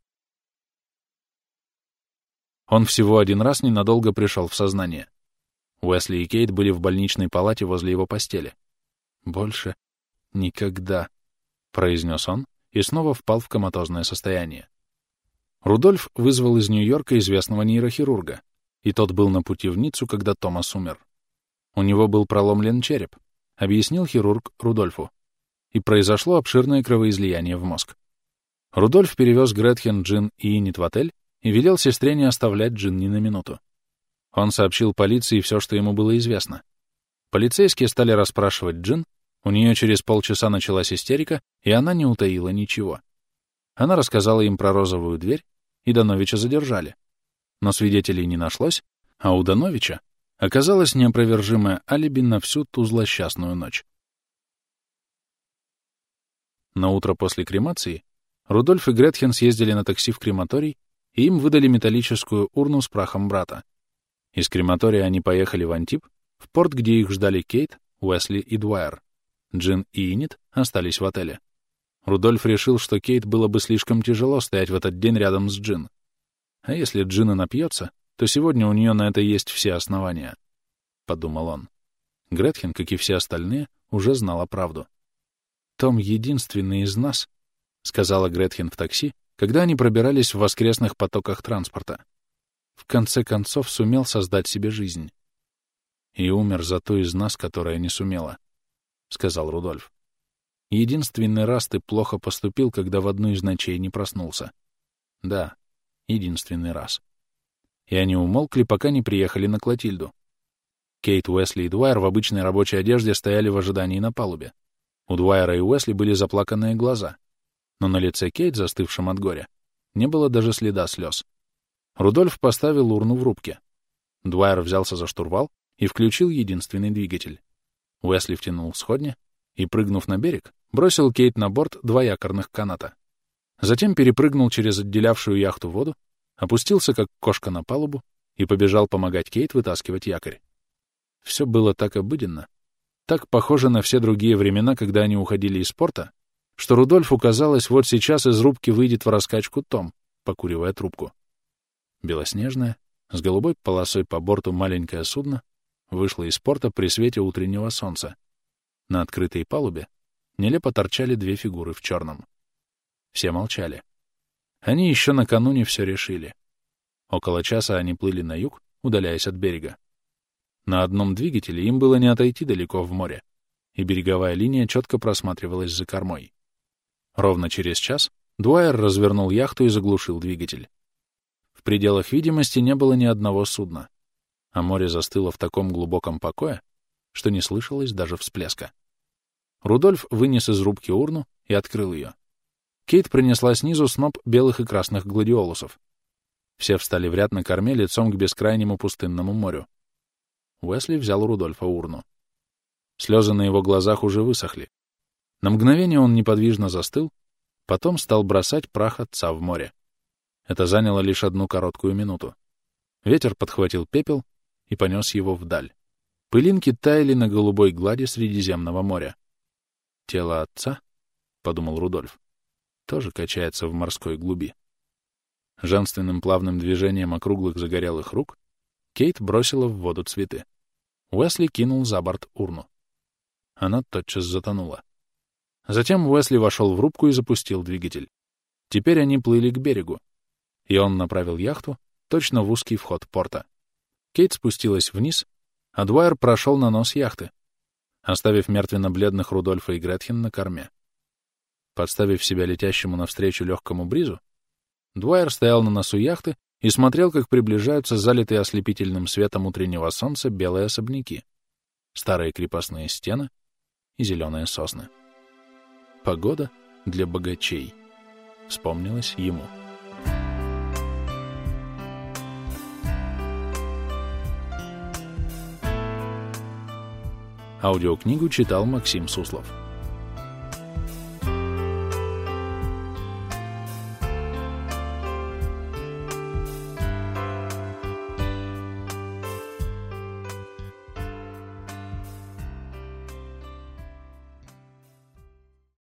Он всего один раз ненадолго пришел в сознание. Уэсли и Кейт были в больничной палате возле его постели. «Больше никогда», — произнес он и снова впал в коматозное состояние. Рудольф вызвал из Нью-Йорка известного нейрохирурга, и тот был на пути в Ниццу, когда Томас умер. У него был проломлен череп, объяснил хирург Рудольфу, и произошло обширное кровоизлияние в мозг. Рудольф перевез Гретхен, Джин и Инит в отель и велел сестре не оставлять Джин ни на минуту. Он сообщил полиции все, что ему было известно. Полицейские стали расспрашивать Джин, у нее через полчаса началась истерика, и она не утаила ничего. Она рассказала им про розовую дверь, и Дановича задержали. Но свидетелей не нашлось, а у Дановича оказалось неопровержимое алиби на всю ту злосчастную ночь. На утро после кремации Рудольф и Гретхен съездили на такси в крематорий, и им выдали металлическую урну с прахом брата. Из крематория они поехали в Антип, в порт, где их ждали Кейт, Уэсли и Дуайер. Джин и Инит остались в отеле. Рудольф решил, что Кейт было бы слишком тяжело стоять в этот день рядом с Джин. А если Джина напьется, то сегодня у нее на это есть все основания, — подумал он. Гретхен, как и все остальные, уже знала правду. «Том единственный из нас», — сказала Гретхен в такси, когда они пробирались в воскресных потоках транспорта. В конце концов сумел создать себе жизнь. И умер за ту из нас, которая не сумела, — сказал Рудольф. Единственный раз ты плохо поступил, когда в одну из ночей не проснулся. Да, единственный раз. И они умолкли, пока не приехали на Клотильду. Кейт, Уэсли и Дуайер в обычной рабочей одежде стояли в ожидании на палубе. У Дуайера и Уэсли были заплаканные глаза, но на лице Кейт, застывшем от горя, не было даже следа слез. Рудольф поставил урну в рубке. Дуайер взялся за штурвал и включил единственный двигатель. Уэсли втянул сходни и, прыгнув на берег, бросил Кейт на борт два якорных каната. Затем перепрыгнул через отделявшую яхту воду, опустился как кошка на палубу и побежал помогать Кейт вытаскивать якорь. Все было так обыденно, так похоже на все другие времена, когда они уходили из порта, что Рудольфу казалось, вот сейчас из рубки выйдет в раскачку Том, покуривая трубку. Белоснежное, с голубой полосой по борту маленькое судно вышло из порта при свете утреннего солнца. На открытой палубе нелепо торчали две фигуры в черном. Все молчали. Они еще накануне все решили. Около часа они плыли на юг, удаляясь от берега. На одном двигателе им было не отойти далеко в море, и береговая линия четко просматривалась за кормой. Ровно через час Дуайер развернул яхту и заглушил двигатель. В пределах видимости не было ни одного судна, а море застыло в таком глубоком покое, что не слышалось даже всплеска. Рудольф вынес из рубки урну и открыл ее. Кейт принесла снизу сноп белых и красных гладиолусов. Все встали в ряд на корме лицом к бескрайнему пустынному морю. Уэсли взял у Рудольфа урну. Слезы на его глазах уже высохли. На мгновение он неподвижно застыл, потом стал бросать прах отца в море. Это заняло лишь одну короткую минуту. Ветер подхватил пепел и понес его вдаль. Пылинки таяли на голубой глади Средиземного моря. «Тело отца», — подумал Рудольф, — тоже качается в морской глуби. Женственным плавным движением округлых загорелых рук Кейт бросила в воду цветы. Уэсли кинул за борт урну. Она тотчас затонула. Затем Уэсли вошел в рубку и запустил двигатель. Теперь они плыли к берегу, и он направил яхту точно в узкий вход порта. Кейт спустилась вниз, а Дуайер прошел на нос яхты, оставив мертвенно-бледных Рудольфа и Гретхен на корме. Подставив себя летящему навстречу легкому бризу, Дуайер стоял на носу яхты и смотрел, как приближаются залитые ослепительным светом утреннего солнца белые особняки, старые крепостные стены и зеленые сосны. Погода для богачей, вспомнилось ему. Аудиокнигу читал Максим Суслов.